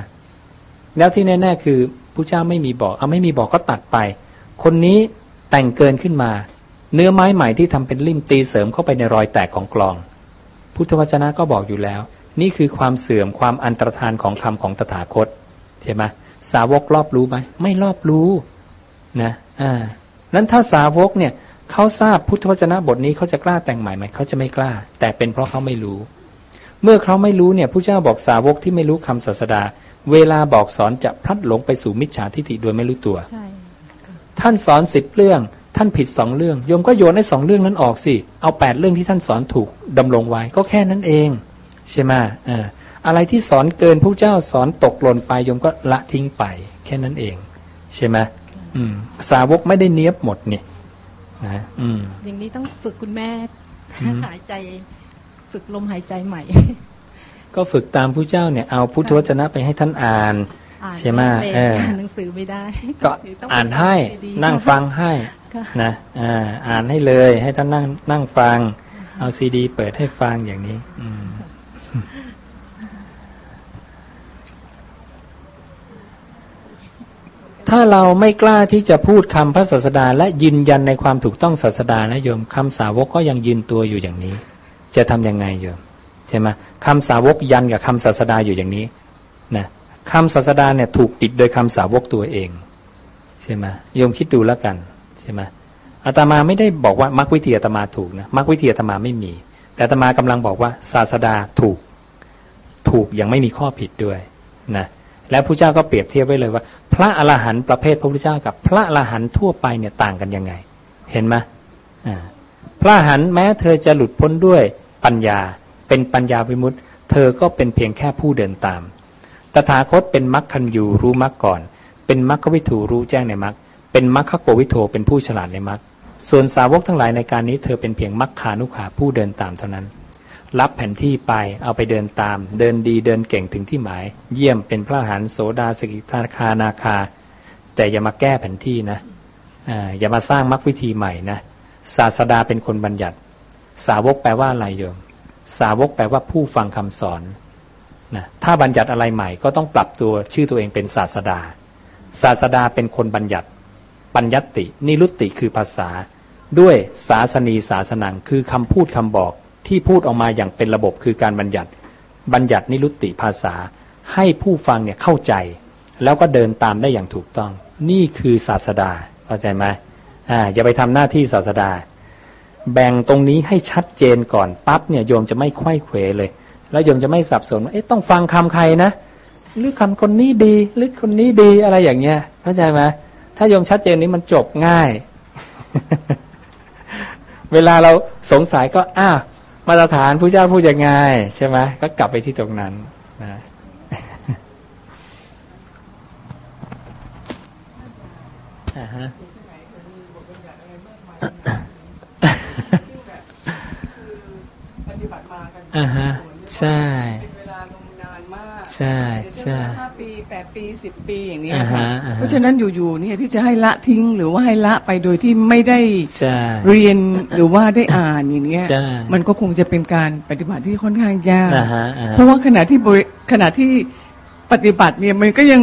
แล้วที่แน่ ๆ คือผู้เจ้าไม่มีบอกเอาไม่มีบอกก็ตัดไป คนนี้แต่งเกินขึ้นมา เนื้อไม้ใหม่ที่ทำเป็นลิ่มตีเสริมเข้าไปในรอยแตกของกลอง พุทธวจนะก็บอกอยู่แล้ว นี่คือความเสื่อมความอันตรธานของคำของตถาคตใช่ไหมสาวกรอบรู้ไหมไม่รอบรู้นะอ่านั้นถ้าสาวกเนี่ยเขาทราบพุทธวจนะบทนี้เขาจะกล้าแต่งใหม่ไหมเขาจะไม่กล้า แต่เป็นเพราะเขาไม่รู้ เมื่อเขาไม่รู้เนี่ยผู้เจ้าบอกสาวกที่ไม่รู้คำศาสดา เวลาบอกสอนจะพลัดหลงไปสู่มิจฉาทิฏฐิโดยไม่รู้ตัวใช่ท่านสอนสิบเรื่อง ท่านผิดสองเรื่องโยมก็โยนให้สองเรื่องนั้นออกสิเอาแปดเรื่องที่ท่านสอนถูกดำรงไว้ก็แค่นั้นเองใช่ไหมเอออะไรที่สอนเกินผู้เจ้าสอนตกหล่นไปโยมก็ละทิ้งไป แค่นั้นเอง ใช่ไหมอืมสาวกไม่ได้เนียบหมดนี่นะอืมอย่างนี้ต้องฝึกคุณแม่อืมหายใจ ฝึกลมหายใจใหม่ ก็ฝึกตามผู้เจ้าเนี่ยเอาพุทธวจนะไปให้ท่านอ่านอ่านใช่ไหมเป็นเอออ่านหนังสือไม่ได้ ก็ต้องอ่านให้ดีๆนั่งฟังให้ค่ะนะอ่าอ่านให้เลยให้ท่านนั่งนั่งฟัง เอาซีดี เปิดให้ฟังอย่างนี้อืมถ้าเราไม่กล้าที่จะพูดคำพระศาสดา และยืนยันในความถูกต้องศาสดานะโยมคำสาวกก็ยังยืนตัวอยู่อย่างนี้ จะทำยังไงโยมใช่ไหมคำสาวกยันกับคำศาสดาอยู่อย่างนี้นะคำศาสดาเนี่ยถูกปิดโดยคำสาวกตัวเองใช่ไหมโยมคิดดูแล้วกันใช่ไหมอาตมาไม่ได้บอกว่ามรรควิธีอาตมาถูกนะมรรควิธีอาตมาไม่มี แต่อาตมากำลังบอกว่าศาสดาถูก ถูกยังไม่มีข้อผิดด้วยนะและพระเจ้าก็เปรียบเทียบไว้เลยว่า พระอรหันต์ประเภทพระพุทธเจ้ากับพระอรหันต์ทั่วไปเนี่ยต่างกันยังไง เห็นไหมอ่าพระอรหันต์แม้เธอจะหลุดพ้นด้วย ปัญญา เป็นปัญญาวิมุตติเธอก็เป็นเพียงแค่ผู้เดินตาม ตถาคตเป็นมรรคคันยูรู้มรรคก่อน เป็นมรรควิถูรู้แจ้งในมรรค เป็นมรรคโกวิโทเป็นผู้ฉลาดในมรรค ส่วนสาวกทั้งหลายในการนี้เธอเป็นเพียงมรรคานุขาผู้เดินตามเท่านั้น รับแผนที่ไป เอาไปเดินตาม เดินดีเดินเก่งถึงที่หมาย เยี่ยมเป็นพระหันโสดาสกิทาคานาคา แต่อย่ามาแก้แผนที่นะอ่าอย่ามาสร้างมรรควิธีใหม่นะ ศาสดาเป็นคนบัญญัติ สาวกแปลว่าอะไรโยม สาวกแปลว่าผู้ฟังคำสอนนะถ้าบัญญัติอะไรใหม่ก็ต้องปรับตัวชื่อตัวเองเป็นศาสดา ศาสดาเป็นคนบัญญัติ ปัญญัติ นิรุตติคือภาษา ด้วยศาสนีศาสนังคือคำพูดคำบอกที่พูดออกมาอย่างเป็นระบบคือการบัญญัติ บัญญัตินิรุตติภาษา ให้ผู้ฟังเนี่ยเข้าใจ แล้วก็เดินตามได้อย่างถูกต้อง นี่คือศาสดาเข้าใจไหมอ่าอย่าไปทำหน้าที่ศาสดา แบ่งตรงนี้ให้ชัดเจนก่อนปั๊บเนี่ยโยมจะไม่ไขว้เขวเลย แล้วโยมจะไม่สับสนว่าเอ๊ะต้องฟังคำใครนะหรือคำคนนี้ดีหรือคนนี้ดีอะไรอย่างเงี้ยเข้าใจไหมถ้าโยมชัดเจนนี้มันจบง่าย เวลาเราสงสัยก็อ้ามาตรฐานผู้เจ้าพูดยังไงใช่ไหมก็กลับไปที่ตรงนั้นนะอ่าฮะ ปฏิบัติมากัน อ่าฮะใช่เป็นเวลานานมากใช่ใช่ห้าปีแปดปีสิบปีอย่างนี้อ่าค่ะฮะอ่าฮะเพราะฉะนั้นอยู่ๆเนี่ยที่จะให้ละทิ้งหรือว่าให้ละไปโดยที่ไม่ได้ใช่ เรียนหรือว่าได้อ่านอย่างเงี้ยใช่ มันก็คงจะเป็นการปฏิบัติที่ค่อนข้างยาก อ่าฮะอ่าฮะเพราะว่าขณะที่บริขณะที่ปฏิบัติเนี่ยมันก็ยัง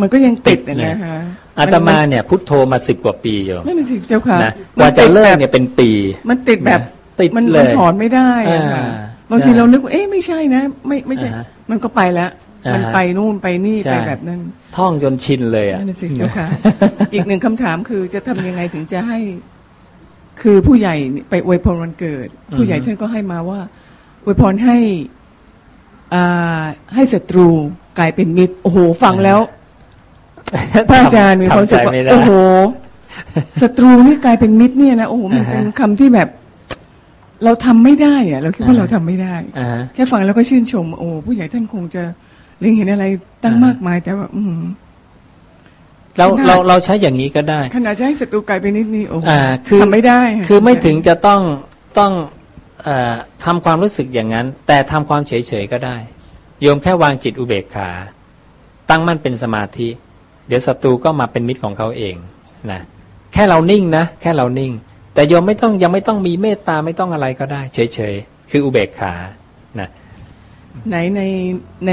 มันก็ยังติดอะนะฮะอาตมาเนี่ยพุทโธมาสิบกว่าปีโยมไม่เป็นสิเจ้าค่ะนะกว่าจะเลิกเนี่ยเป็นปี มันติดแบบนะติดมันเลมันยถอนไม่ได้อะค่ะอ่า บางทีใช่เรานึกว่าเอ๊ะไม่ใช่นะ ไม่ไม่ใช่ อ่าฮะมันก็ไปแล้ว อ่าฮะมันไปนู่นไปนี่ใช่ ไปแบบนั้นท่องจนชินเลยอะ นั่นนะสิเจ้าค่ะ อีกหนึ่งคำถามคือจะทำยังไงถึงจะให้ คือผู้ใหญ่ไปอวยพรวันเกิด อืมผู้ใหญ่ท่านก็ให้มาว่าอวยพรให้อ่าให้ศัตรูกลายเป็นมิตรโอ้โหฟังแล้ว พระอาจารย์มีความรู้สึกว่าทำใจไม่ได้ โอ้โหศัตรูนี่กลายเป็นมิตรเนี่ยนะโอ้โหมันอ่าฮะเป็นคำที่แบบ เราทำไม่ได้อะเราคิดว่าอ่าฮะเราทำไม่ได้ อ่าฮะ แค่ฟังแล้วก็ชื่นชม โอ้ผู้ใหญ่ท่านคงจะเล็งเห็นอะไรตั้งอ่าม มากมายแต่ว่า อืม เราขนาด เราเราใช้อย่างนี้ก็ได้ ขนาดจะให้ศัตรูกลายเป็นนิดนี่โอ้โหอ่าคือ ทำไม่ได้ะคือไม่ถึงจะต้องต้องเออทำความรู้สึกอย่างนั้น แต่ทำความเฉยๆก็ได้ โยมแค่วางจิตอุเบกขา ตั้งมั่นเป็นสมาธิ เดี๋ยวศัตรูก็มาเป็นมิตรของเขาเองนะแค่เรานิ่งนะ แค่เรานิ่ง แต่โยมไม่ต้องยังไม่ต้องมีเมตตาไม่ต้องอะไรก็ได้ เฉยๆ คืออุเบกขานะไหนในใน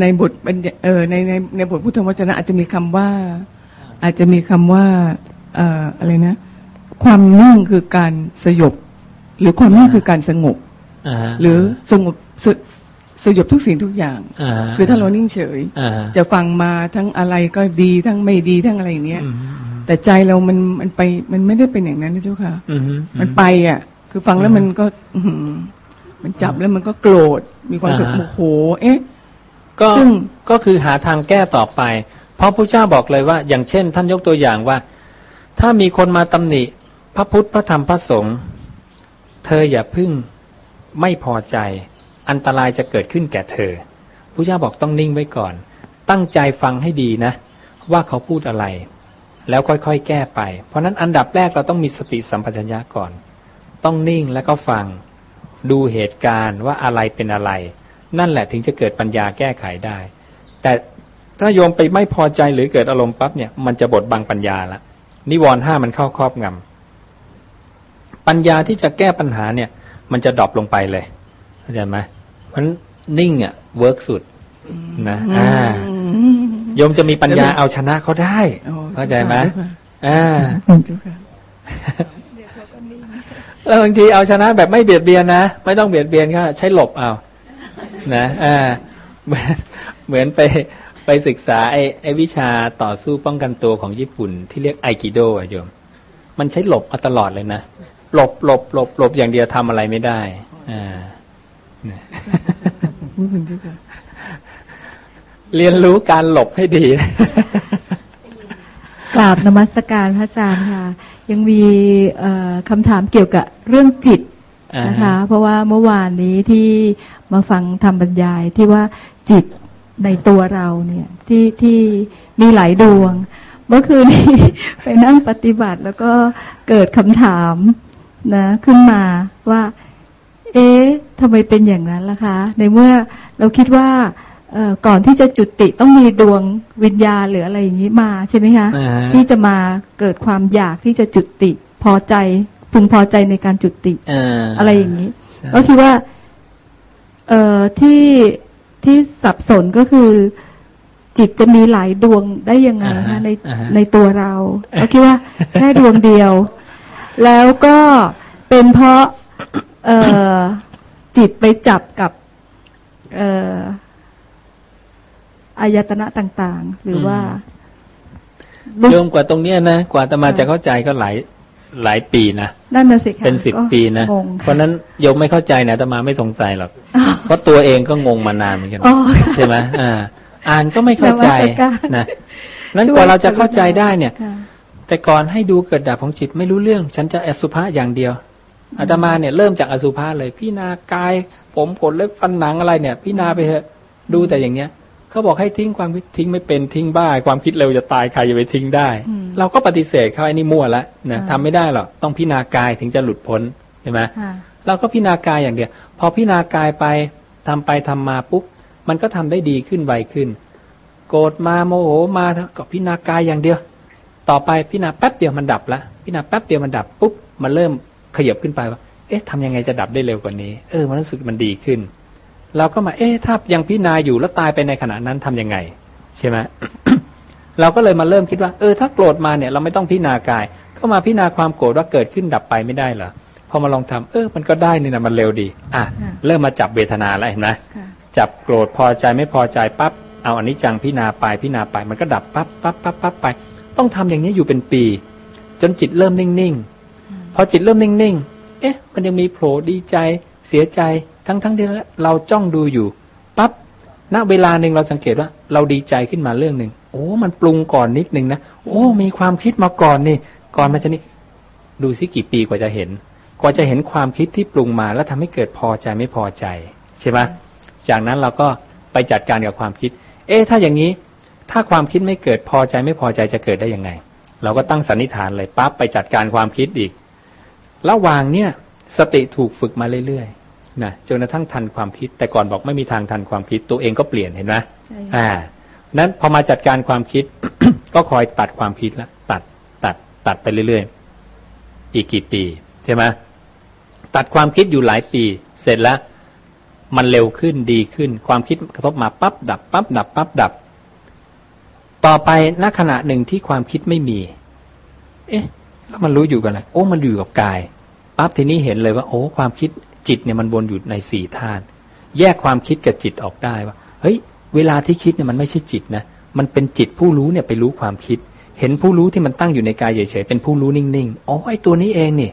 ในบทบรรยเออในในในบทพุทธวจนะอาจจะมีคำว่า อาจจะมีคำว่าเอ่ออะไรนะ ความนิ่งคือการสยบ หรือความนิ่งคือการสงบอ่าฮะหรือสงบสสยบทุกสิ่งทุกอย่างอ่าฮะคือถ้าเรานิ่งเฉยอ่าฮะจะฟังมาทั้งอะไรก็ดีทั้งไม่ดีทั้งอะไรอย่างเนี้ยอืม แต่ใจเรามันมันไปมันไม่ได้เป็นอย่างนั้นนะเจ้าค่ะ อืมอืมมันไปอะ คือฟังแล้วมันก็ อื้อหือมันจับแล้วมันก็โกรธมีความรู้สึกอ่าฮะโมโหเอ๊ะ ก็ซึ่ง ก็คือหาทางแก้ต่อไป เพราะพระเจ้าบอกเลยว่า อย่างเช่น ท่านยกตัวอย่างว่า ถ้ามีคนมาตำหนิ พระพุทธพระธรรมพระสงฆ์เธออย่าพึ่งไม่พอใจ อันตรายจะเกิดขึ้นแก่เธอพระเจ้าบอกต้องนิ่งไว้ก่อน ตั้งใจฟังให้ดีนะ ว่าเขาพูดอะไร แล้วค่อยๆ แก้ไป เพราะนั้นอันดับแรกเราต้องมีสติสัมปชัญญะก่อน ต้องนิ่งแล้วก็ฟัง ดูเหตุการณ์ว่าอะไรเป็นอะไร นั่นแหละถึงจะเกิดปัญญาแก้ไขได้ แต่ถ้าโยมไปไม่พอใจหรือเกิดอารมณ์ปั๊บเนี่ยมันจะบดบังปัญญาละนิวรณ์ห้ามันเข้าครอบงำปัญญาที่จะแก้ปัญหาเนี่ย มันจะดรอปลงไปเลยเข้าใจไหมเพราะฉะนั้นนิ่งอะเวิร์กสุดนะอ่า โยมจะมีปัญญาเอาชนะเขาได้อ๋อเข้าใจไหมเจ้าค่ะอ่าเจ้าค่ะแล้วบางทีเอาชนะแบบไม่เบียดเบียนนะไม่ต้องเบียดเบียนก็ใช้หลบเอานะอ่าเหมือนเหมือนไปไปศึกษาไอ้ไอ้วิชาต่อสู้ป้องกันตัวของญี่ปุ่น ที่เรียกไอกิโดอะโยม มันใช้หลบมาตลอดเลยนะหลบหลบหลบหลบอย่างเดียวทำอะไรไม่ได้ อ่า เนี่ยเรียนรู้การหลบให้ดี กราบนมัสการพระอาจารย์ค่ะ ยังมีเอ่อคำถามเกี่ยวกับเรื่องจิตนะคะ เพราะว่าเมื่อวานนี้ที่มาฟังธรรมบรรยายที่ว่าจิตในตัวเราเนี่ยที่ที่มีหลายดวง เมื่อคืนนี้ไปนั่งปฏิบัติแล้วก็เกิดคำถามนะขึ้นมาว่า เอ๊ะทำไมเป็นอย่างนั้นล่ะคะ ในเมื่อเราคิดว่าเอ่อ ก่อนที่จะจุติต้องมีดวงวิญญาณหรืออะไรอย่างนี้มาใช่ไหมคะอ่าฮะที่จะมาเกิดความอยากที่จะจุติพอใจพึงพอใจในการจุติเออออะไรอย่างนี้ใช่ก็คิดว่าเอ่อที่ที่สับสนก็คือ จิตจะมีหลายดวงได้ยังไงอ่าฮะคะในอ่าฮะในตัวเราก็คิดว่าแค่ดวงเดียว แล้วก็เป็นเพราะเอ่อจิตไปจับกับ เอ่อ อายตนะต่างๆ หรือว่าโยมกว่าตรงเนี้ยนะกว่าอาตมาจะเข้าใจก็หลายหลายปีนะนั่นน่ะสิคะเป็นสิบก็ปีนะงงเพราะฉะนั้นโยมไม่เข้าใจนะอาตมาไม่สงสัยหรอก เพราะตัวเองก็งงมานานเหมือนกันอ๋อใช่ไหมอ่า อ่านก็ไม่เข้าใจนมัสการนะนั้นช่วยกว่าเราจะเข้าใจได้เนี่ยค่ะแต่ก่อนให้ดูเกิดดับของจิตไม่รู้เรื่อง ฉันจะอสุภะอย่างเดียวอาตมาเนี่ยเริ่มจากอสุภะเลย พี่นากาย ผมขนเล็บฟันหนังอะไรเนี่ย พี่นาไปเถอะดูแต่อย่างเนี้ย เขาบอกให้ทิ้งความคิดทิ้งไม่เป็นทิ้งบ้า ความคิดเร็วจะตายใครจะไปทิ้งได้อืมเราก็ปฏิเสธเขาไอ้นี่มั่วแล้วนะอ่าทำไม่ได้หรอกต้องพิจารณากายถึงจะหลุดพ้นใช่ไหมค่ะเราก็พิจารณากายอย่างเดียว พอพิจารณากายไปทำไปทำมาปุ๊บมันก็ทำได้ดีขึ้นไวขึ้น โกรธมาโมโหมาก็พิจารณากายอย่างเดียว ต่อไปพิจารณาแป๊บเดียวมันดับละพิจารณาแป๊บเดียวมันดับปุ๊บมันเริ่มขยับขึ้นไปว่า เอ๊ะทำยังไงจะดับได้เร็วกว่านี้ เออ มันรู้สึกมันดีขึ้น เราก็มาเอ๊ะถ้ายังพิจารณาอยู่แล้วตายไปในขณะนั้นทำยังไง ใช่ไหมเราก็เลยมาเริ่มคิดว่าเออถ้าโกรธมาเนี่ยเราไม่ต้องพิจารณากาย ก็มาพิจารณาความโกรธว่าเกิดขึ้นดับไปไม่ได้เหรอพอมาลองทำเออมันก็ได้นี่นะมันเร็วดี อะค่ะเริ่มมาจับเวทนาแล้วเห็นไหมค่ะจับโกรธพอใจไม่พอใจปั๊บเอาอันนี้จังพิจารณาไปพิจารณาไป มันก็ดับปั๊บปั๊บปั๊บปั๊บไป ต้องทำอย่างนี้อยู่เป็นปี จนจิตเริ่มนิ่งๆพอจิตเริ่มนิ่งๆเอ๊ะ มันยังมีโผล่ดีใจ เสียใจทั้งๆที่เราจ้องดูอยู่ปั๊บณเวลาหนึ่งเราสังเกตว่า เราดีใจขึ้นมาเรื่องหนึ่งโอ้ มันปรุงก่อนนิดนึงนะโอ้ มีความคิดมาก่อนนี่ ก่อนมันจะนี่ดูสิกี่ปีกว่าจะเห็น กว่าจะเห็นความคิดที่ปรุงมา แล้วทำให้เกิดพอใจไม่พอใจใช่ไหมจากนั้นเราก็ไปจัดการกับความคิด เอ๊ะถ้าอย่างนี้ ถ้าความคิดไม่เกิดพอใจไม่พอใจจะเกิดได้ยังไง เราก็ตั้งสันนิษฐานเลยปั๊บไปจัดการความคิดอีก ระหว่างเนี่ยสติถูกฝึกมาเรื่อยๆ นะจนกระทั่งทันความคิด แต่ก่อนบอกไม่มีทางทันความคิด ตัวเองก็เปลี่ยนเห็นไหมใช่อ่านั้นพอมาจัดการความคิด ก็คอยตัดความคิดละตัดตัดตัดไปเรื่อยๆ อีกกี่ปีใช่ไหมตัดความคิดอยู่หลายปี เสร็จแล้ว มันเร็วขึ้นดีขึ้น ความคิดกระทบมาปั๊บดับปั๊บดับปั๊บดับ ต่อไปณขณะหนึ่งที่ความคิดไม่มี เอ๊ะแล้วมันรู้อยู่กันเลยโอ้มันอยู่กับกายปั๊บทีนี้เห็นเลยว่า โอ้ ความคิด จิตเนี่ยมันวนอยู่ในสี่ธาตุแยกความคิดกับจิตออกได้ว่า เฮ้ย เวลาที่คิดเนี่ยมันไม่ใช่จิตนะ มันเป็นจิตผู้รู้เนี่ยไปรู้ความคิด เห็นผู้รู้ที่มันตั้งอยู่ในกายเฉยๆเป็นผู้รู้นิ่งๆ อ๋อไอ้ตัวนี้เองนี่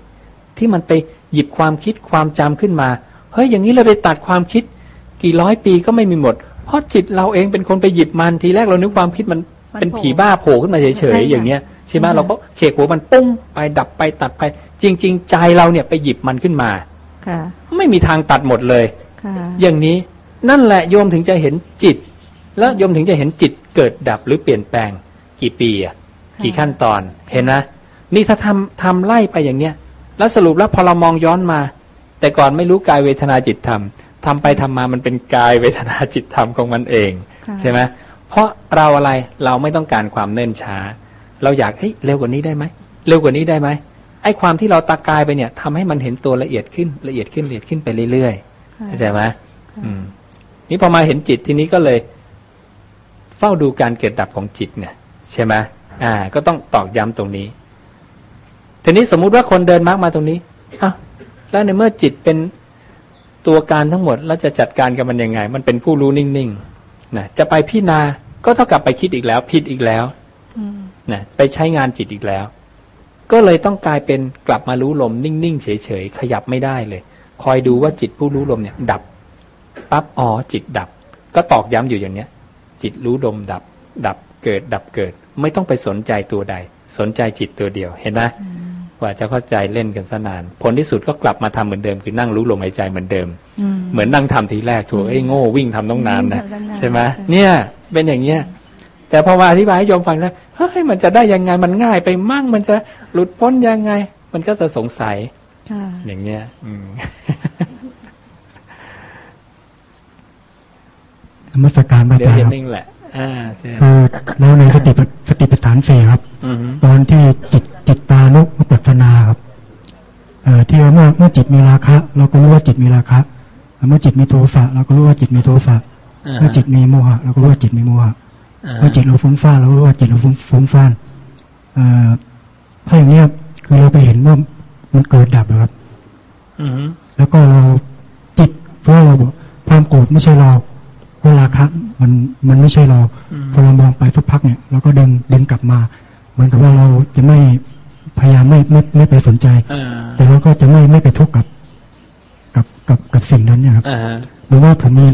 ที่มันไปหยิบความคิดความจำขึ้นมา เฮ้ย อย่างนี้เราไปตัดความคิด กี่ร้อยปีก็ไม่มีหมด เพราะจิตเราเองเป็นคนไปหยิบมันทีแรกเรานึกความคิดมันมันเป็นโผล่ผีบ้าโผล่ขึ้นมาเฉใช่ยค่ะๆอย่างเงี้ยใช่ไหมใช่ค่ะเราก็เขกหัวมันปุ้งไปดับไปตัดไป จริง ๆ ใจเราเนี่ยไปหยิบมันขึ้นมาค่ะ ไม่มีทางตัดหมดเลยค่ะอย่างนี้นั่นแหละโยมถึงจะเห็นจิต แล้วโยมถึงจะเห็นจิตเกิดดับหรือเปลี่ยนแปลง กี่ปีอะกี่ขั้นตอนเห็นนะนี่ถ้าทำทำไล่ไปอย่างเนี้ย แล้วสรุปแล้วพอเรามองย้อนมา แต่ก่อนไม่รู้กายเวทนาจิตธรรมทำไปทำมามันเป็นกายเวทนาจิตธรรมของมันเองค่ะใช่ไหมเพราะเราอะไรเราไม่ต้องการความเนิ่นช้า เราอยากเฮ้ยเร็วกว่านี้ได้ไหมเร็วกว่านี้ได้ไหม ไอ้ความที่เราตากายไปเนี่ยทำให้มันเห็นตัวละเอียดขึ้นละเอียดขึ้นละเอียดขึ้นไปเรื่อยๆค่ะเข้าใจไหมอืมนี่พอมาเห็นจิตทีนี้ก็เลย เฝ้าดูการเกิดดับของจิตเนี่ย ใช่ไหมอ่า ก็ต้องตอกย้ำตรงนี้ทีนี้สมมุติว่าคนเดินมรรคมาตรงนี้อ้าวแล้วในเมื่อจิตเป็นตัวการทั้งหมดแล้วจะจัดการกับมันยังไง มันเป็นผู้รู้นิ่งๆนะจะไปพิจารณาก็เท่ากับไปคิดอีกแล้ว ผิดอีกแล้วนะไปใช้งานจิตอีกแล้ว ก็เลยต้องกลายเป็นกลับมารู้ลมนิ่งๆเฉยๆขยับไม่ได้เลย คอยดูว่าจิตผู้รู้ลมเนี่ยดับปั๊บอ๋อจิตดับ ก็ตอกย้ำอยู่อย่างเนี้ย จิตรู้ลมดับ ดับเกิด ดับเกิด ไม่ต้องไปสนใจตัวใด สนใจจิตตัวเดียวเห็นไหมกว่าจะเข้าใจเล่นกันสนาน ผลที่สุดก็กลับมาทำเหมือนเดิม คือนั่งรู้ลมหายใจเหมือนเดิมอืมเหมือนนั่งทำทีแรกถูกไอ้ยโง่วิ่งทำต้องนานนะวิ่งทำต้องนานใช่ไหมใช่เนี่ย เป็นอย่างเงี้ย แต่พอมาอธิบายให้โยมฟังแล้วเฮ้ยมันจะได้ยังไงมันง่ายไปมั่งมันจะหลุดพ้นยังไง มันก็จะสงสัยค่ะอย่างเงี้ย อืมนมัสการพระเดี๋ยอาวจารจะย์ครับนิ่งแหละอ่าใช่คือแล้วในสติปัฏสติปัฏฐานสี่ครับอือฮึตอนที่จิตจิตตานุปัฏนาครับเอ่อที่ว่าเมื่อเมื่อจิตมีราคะ เราก็รู้ว่าจิตมีราคะเมื่อจิตมีโทสะเราก็รู้ว่าจิตมีโทสะอ่าฮะเมื่อจิตมีโมหะเราก็รู้ว่าจิตมีโมหะ อ่าฮะเมื่อจิตเราฟุ้งซ่านเราก็รู้ว่าจิตเราฟุ้งฟุ้งซ่านเอ่อถ้าอย่างเนี้ยคือเราไปเห็นว่ามันเกิดดับนะครับอือฮึแล้วก็เราจิตเพราะว่าเราบอกความโกรธไม่ใช่เราเวลาคะมันมันไม่ใช่เราพอเรามองไปสักพักเนี่ยเราก็ดึงดึงกลับมา เหมือนกับว่าเราจะไม่พยายามไม่ไม่ไม่ไปสนใจอ่าแต่เราก็จะไม่ไม่ไปทุกข์กับกับกับกับสิ่งนั้นเนี่ยครับอ่าฮะหรือว่าผมมี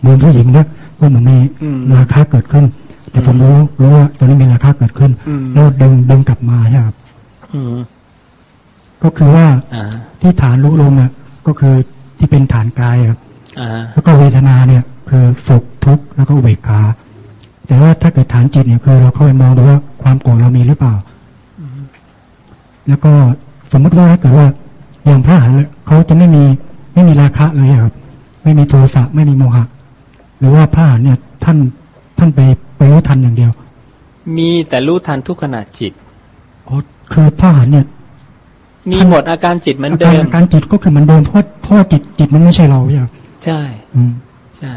เหมือนผู้หญิงเนี่ย ว่าผมมีอืมราคาเกิดขึ้นแต่ผมรู้รู้ว่าตอนนี้มีราคาเกิดขึ้นอืมแล้วดึงดึงกลับมาใช่ครับอืมก็คือว่าอ่าที่ฐานรู้ลมเนี่ยก็คือที่เป็นฐานกายครับอ่าฮะแล้วก็เวทนาเนี่ย คือสุขทุกข์แล้วก็อุเบกขาแต่ว่าถ้าเกิดฐานจิตเนี่ยคือเราเข้าไปมองดูว่าความโกรธเรามีหรือเปล่าแล้วก็สมมติว่าถ้าเกิดว่าอย่างพระอรหันต์เนี่ยเขาจะไม่มีไม่มีราคะเลยอะครับ ไม่มีโทสะไม่มีโมหะห รือว่าพระอรหันต์เนี่ยท่านท่านไปไปรู้ทันอย่างเดียว มีแต่รู้ทันทุกขณะจิตอ๋อคือพระอรหันต์เนี่ยมีหมดอาการจิตเหมือนอาเดิการมอาการจิตก็คือเหมันเดิมเพราะเพราะว่าจิตจิตมันไม่ใช่เราเนี่ยครับใช่อืมใช่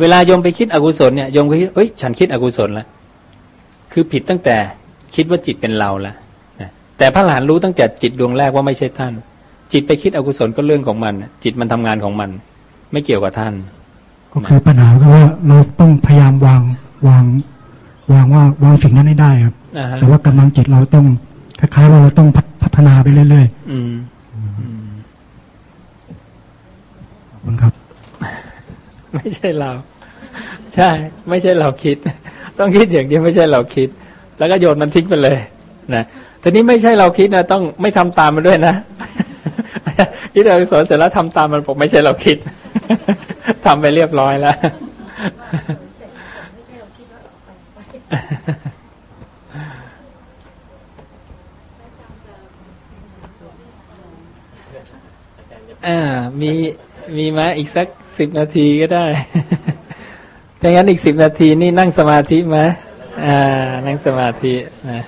เวลาโยมไปคิดอกุศลเนี่ยโยมก็คิดเอ้ยฉันคิดอกุศลแล้วคือผิดตั้งแต่คิดว่าจิตเป็นเราแล้วนะแต่พระหลานรู้ตั้งแต่จิตดวงแรกว่าไม่ใช่ท่าน จิตไปคิดอกุศลก็เรื่องของมันน่ะจิตมันทำงานของมัน ไม่เกี่ยวกับท่าน ก็คือปัญหาคือว่าเราต้องพยายามวางวาง วางว่าวางสิ่งนั้นให้ได้ครับอ่าฮะแต่ว่ากำลังจิตเราต้องคล้ายๆว่าเราต้องพัฒพัฒนาไปเรื่อยอืมๆขอบคุณครับ ไม่ใช่เรา ใช่ ไม่ใช่เราคิด ต้องคิดอย่างเดียวไม่ใช่เราคิด แล้วก็โยนมันทิ้งไปเลยนะทีนี้ไม่ใช่เราคิดนะต้องไม่ทำตามมันด้วยนะคิดเราสอนเสร็จแล้วทำตามมันบอกไม่ใช่เราคิด ทำไปเรียบร้อยแล้วอ่ามีมีมาอีกสักสิบนาทีก็ได้ถ้างั้นอีกสิบนาทีนี่นั่งสมาธิไหมอ่า นั่งสมาธินะ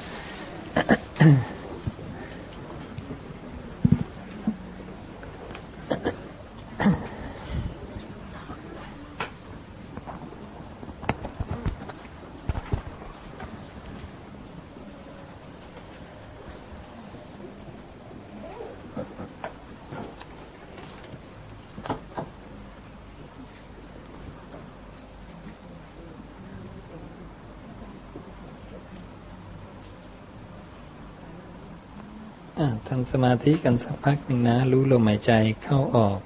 สมาธิกันสักพักหนึ่งนะ รู้ลมหายใจเข้าออก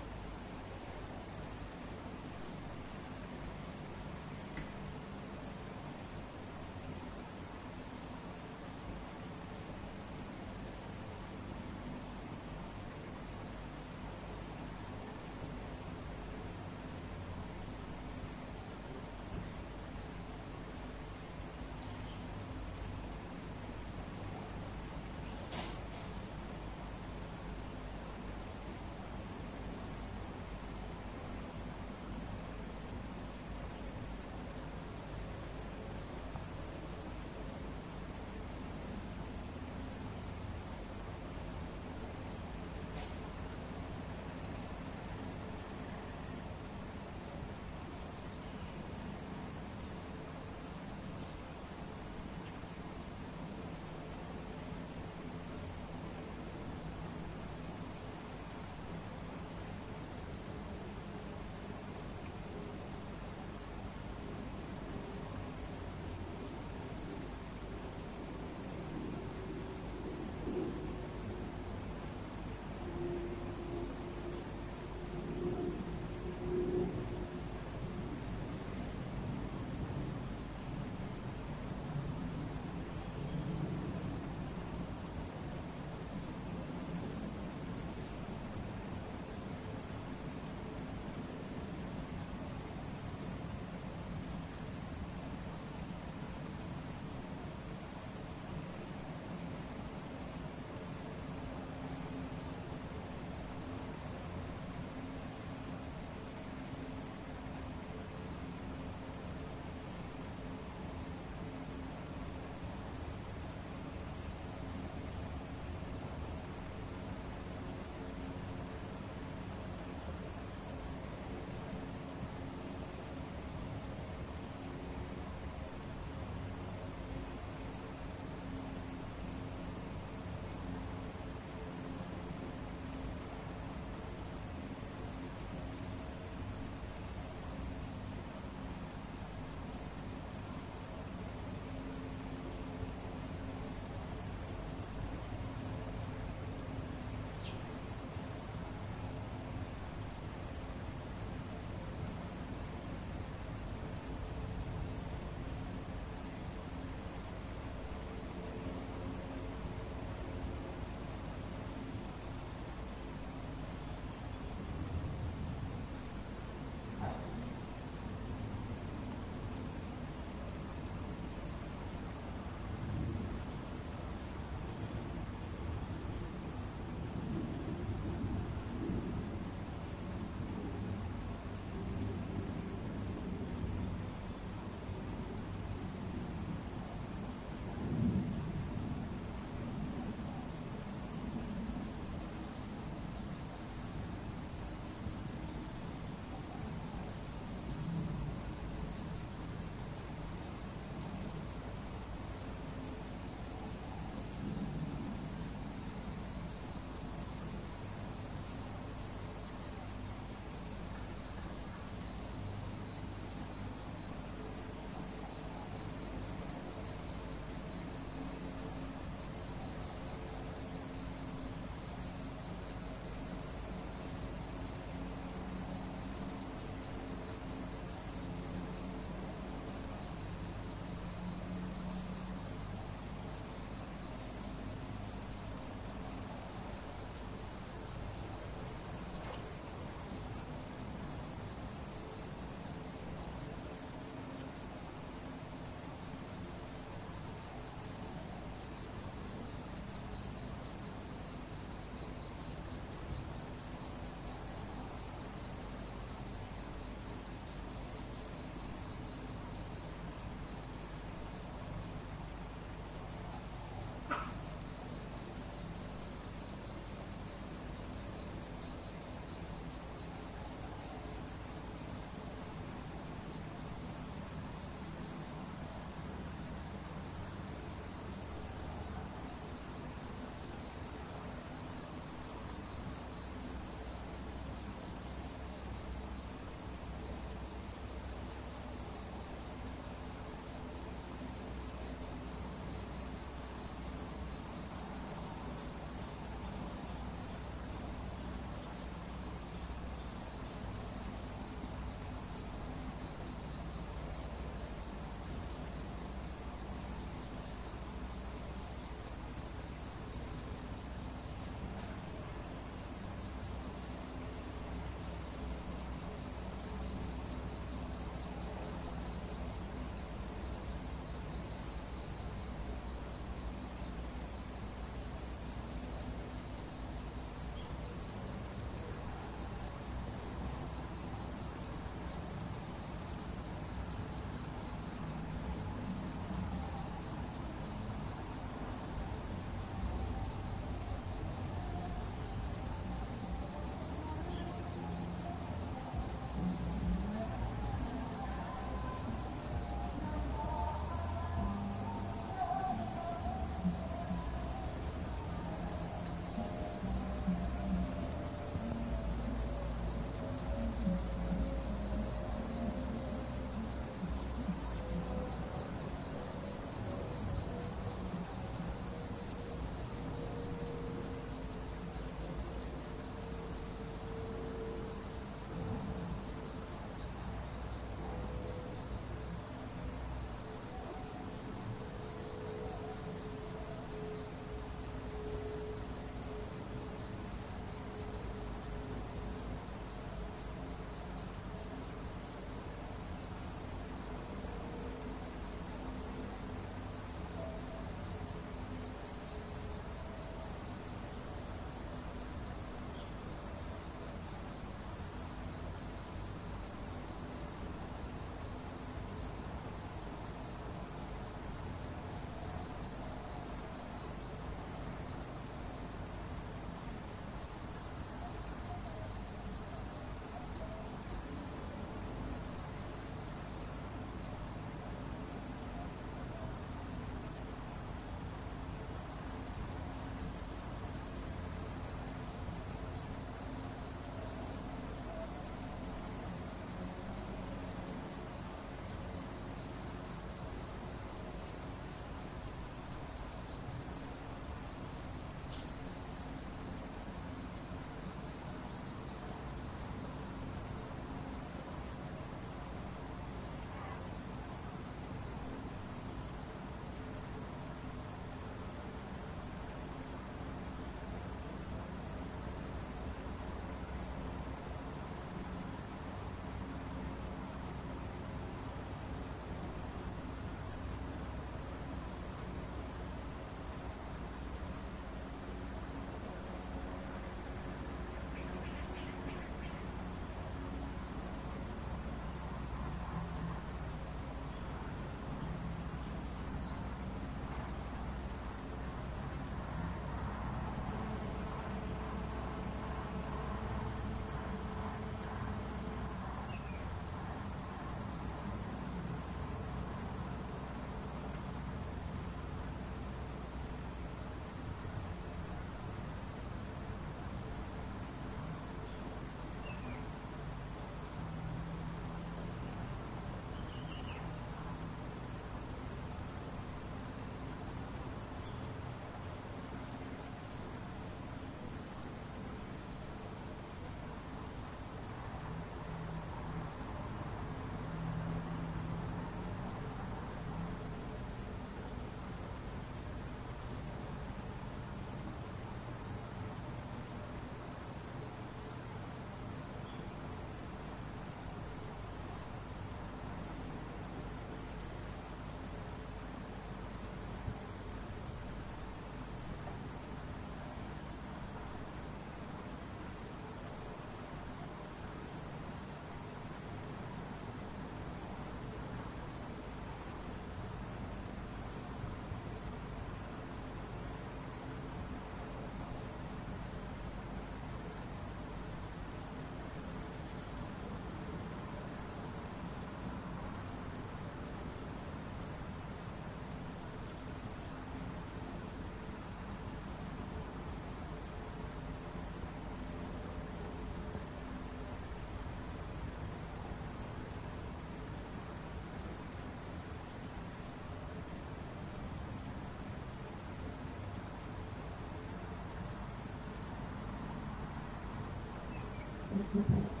อ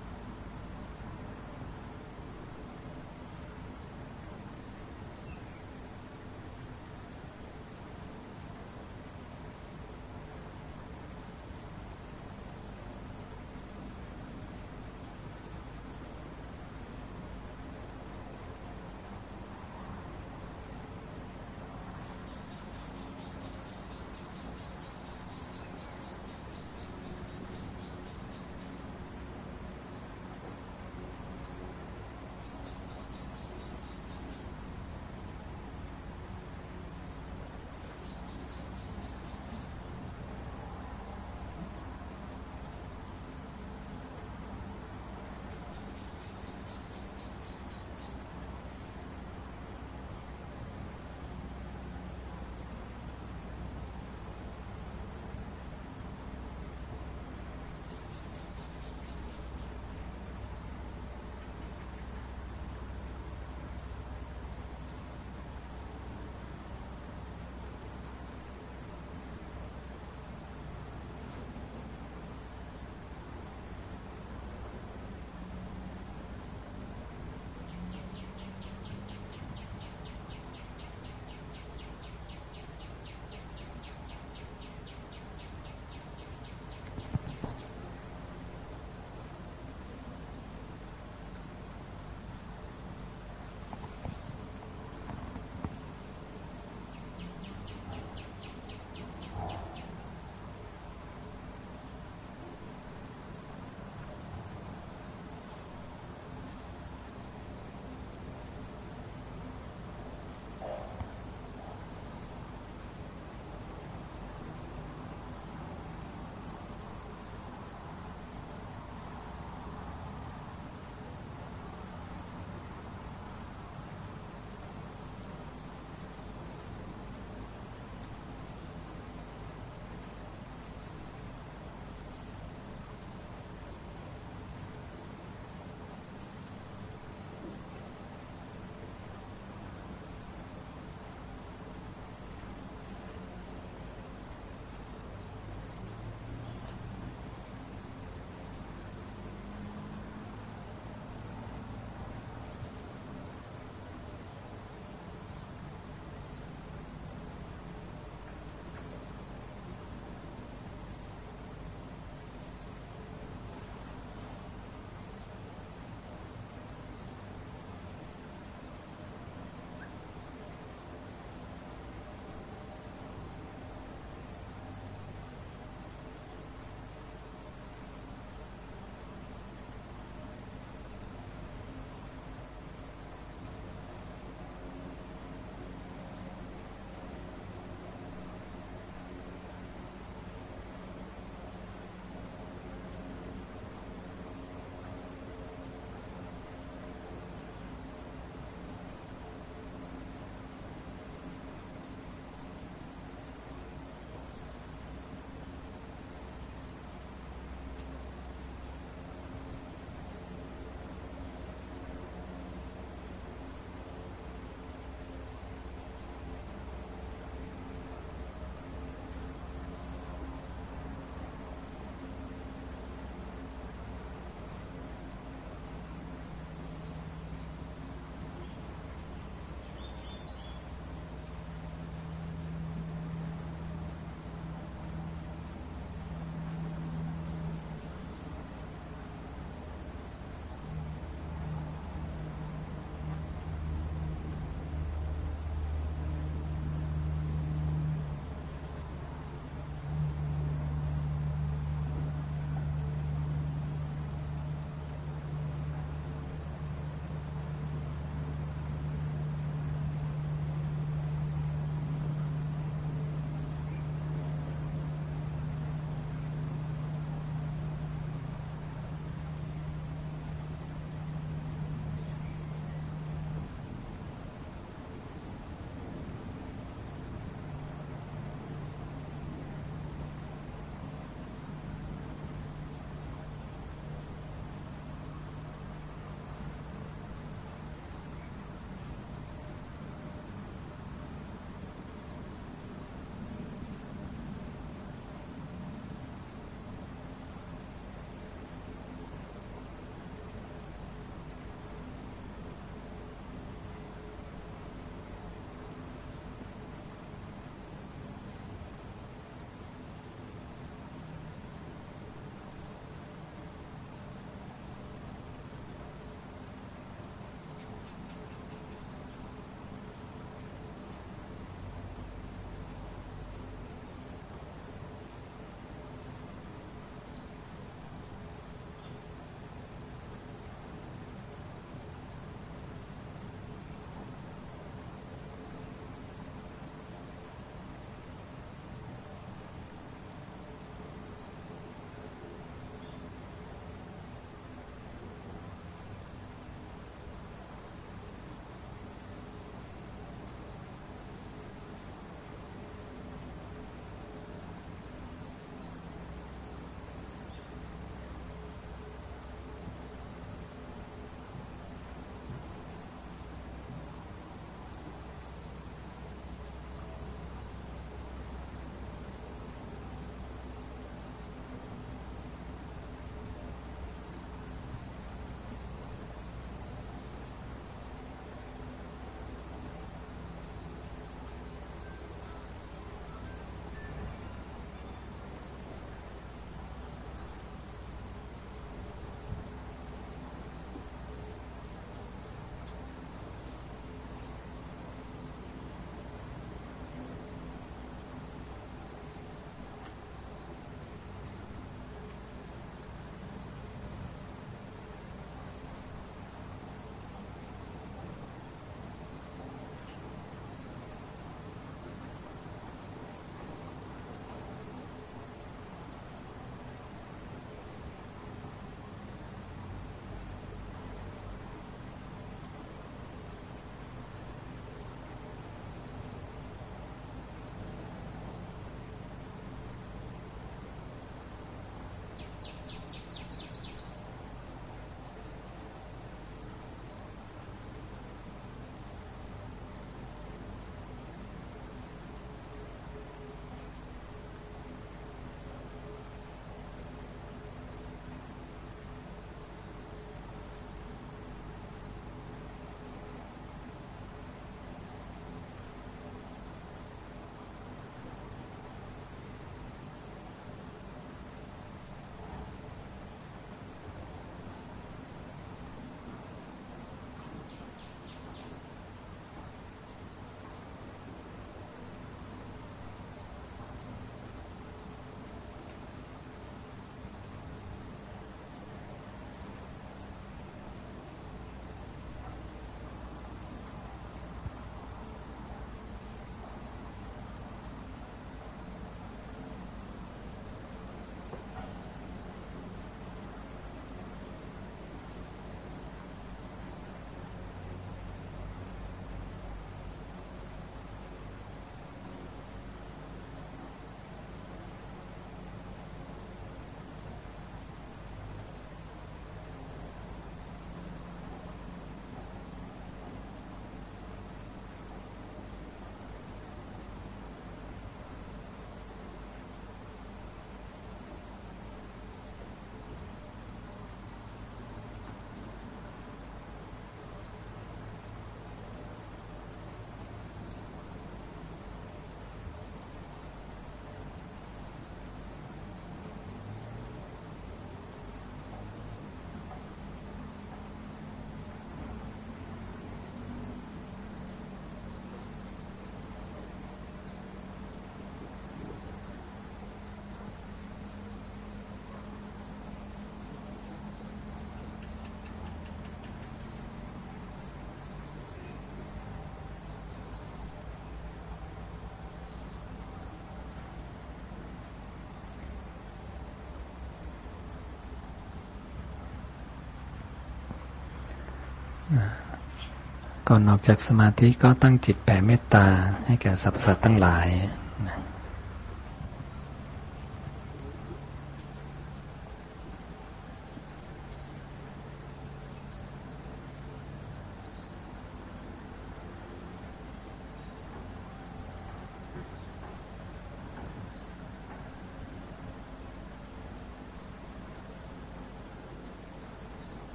ก่อนออกจากสมาธิก็ตั้งจิตแผ่เมตตาให้แก่สรรพสัตว์ทั้งหลาย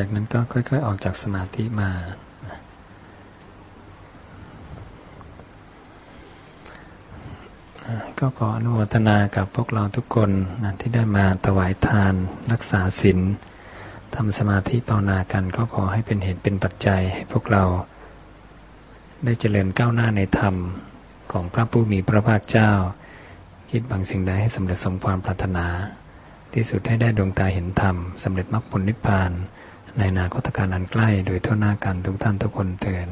จากนั้นก็ค่อย ๆ ออกจากสมาธิมา ก็ขออนุโมทนากับพวกเราทุกคนนะที่ได้มาถวายทาน รักษาศีลทำสมาธิภาวนากันก็ขอให้เป็นเหตุเป็นปัจจัยให้พวกเรา ได้เจริญก้าวหน้าในธรรมของพระผู้มีพระภาคเจ้า คิดบางสิ่งใดให้สำเร็จสมความปรารถนา ที่สุดให้ได้ดวงตาเห็นธรรมสำเร็จมรรคผลนิพพาน ในนาคตการอันใกล้โดยทั่วหน้ากันทุกท่านทุกคนเตือน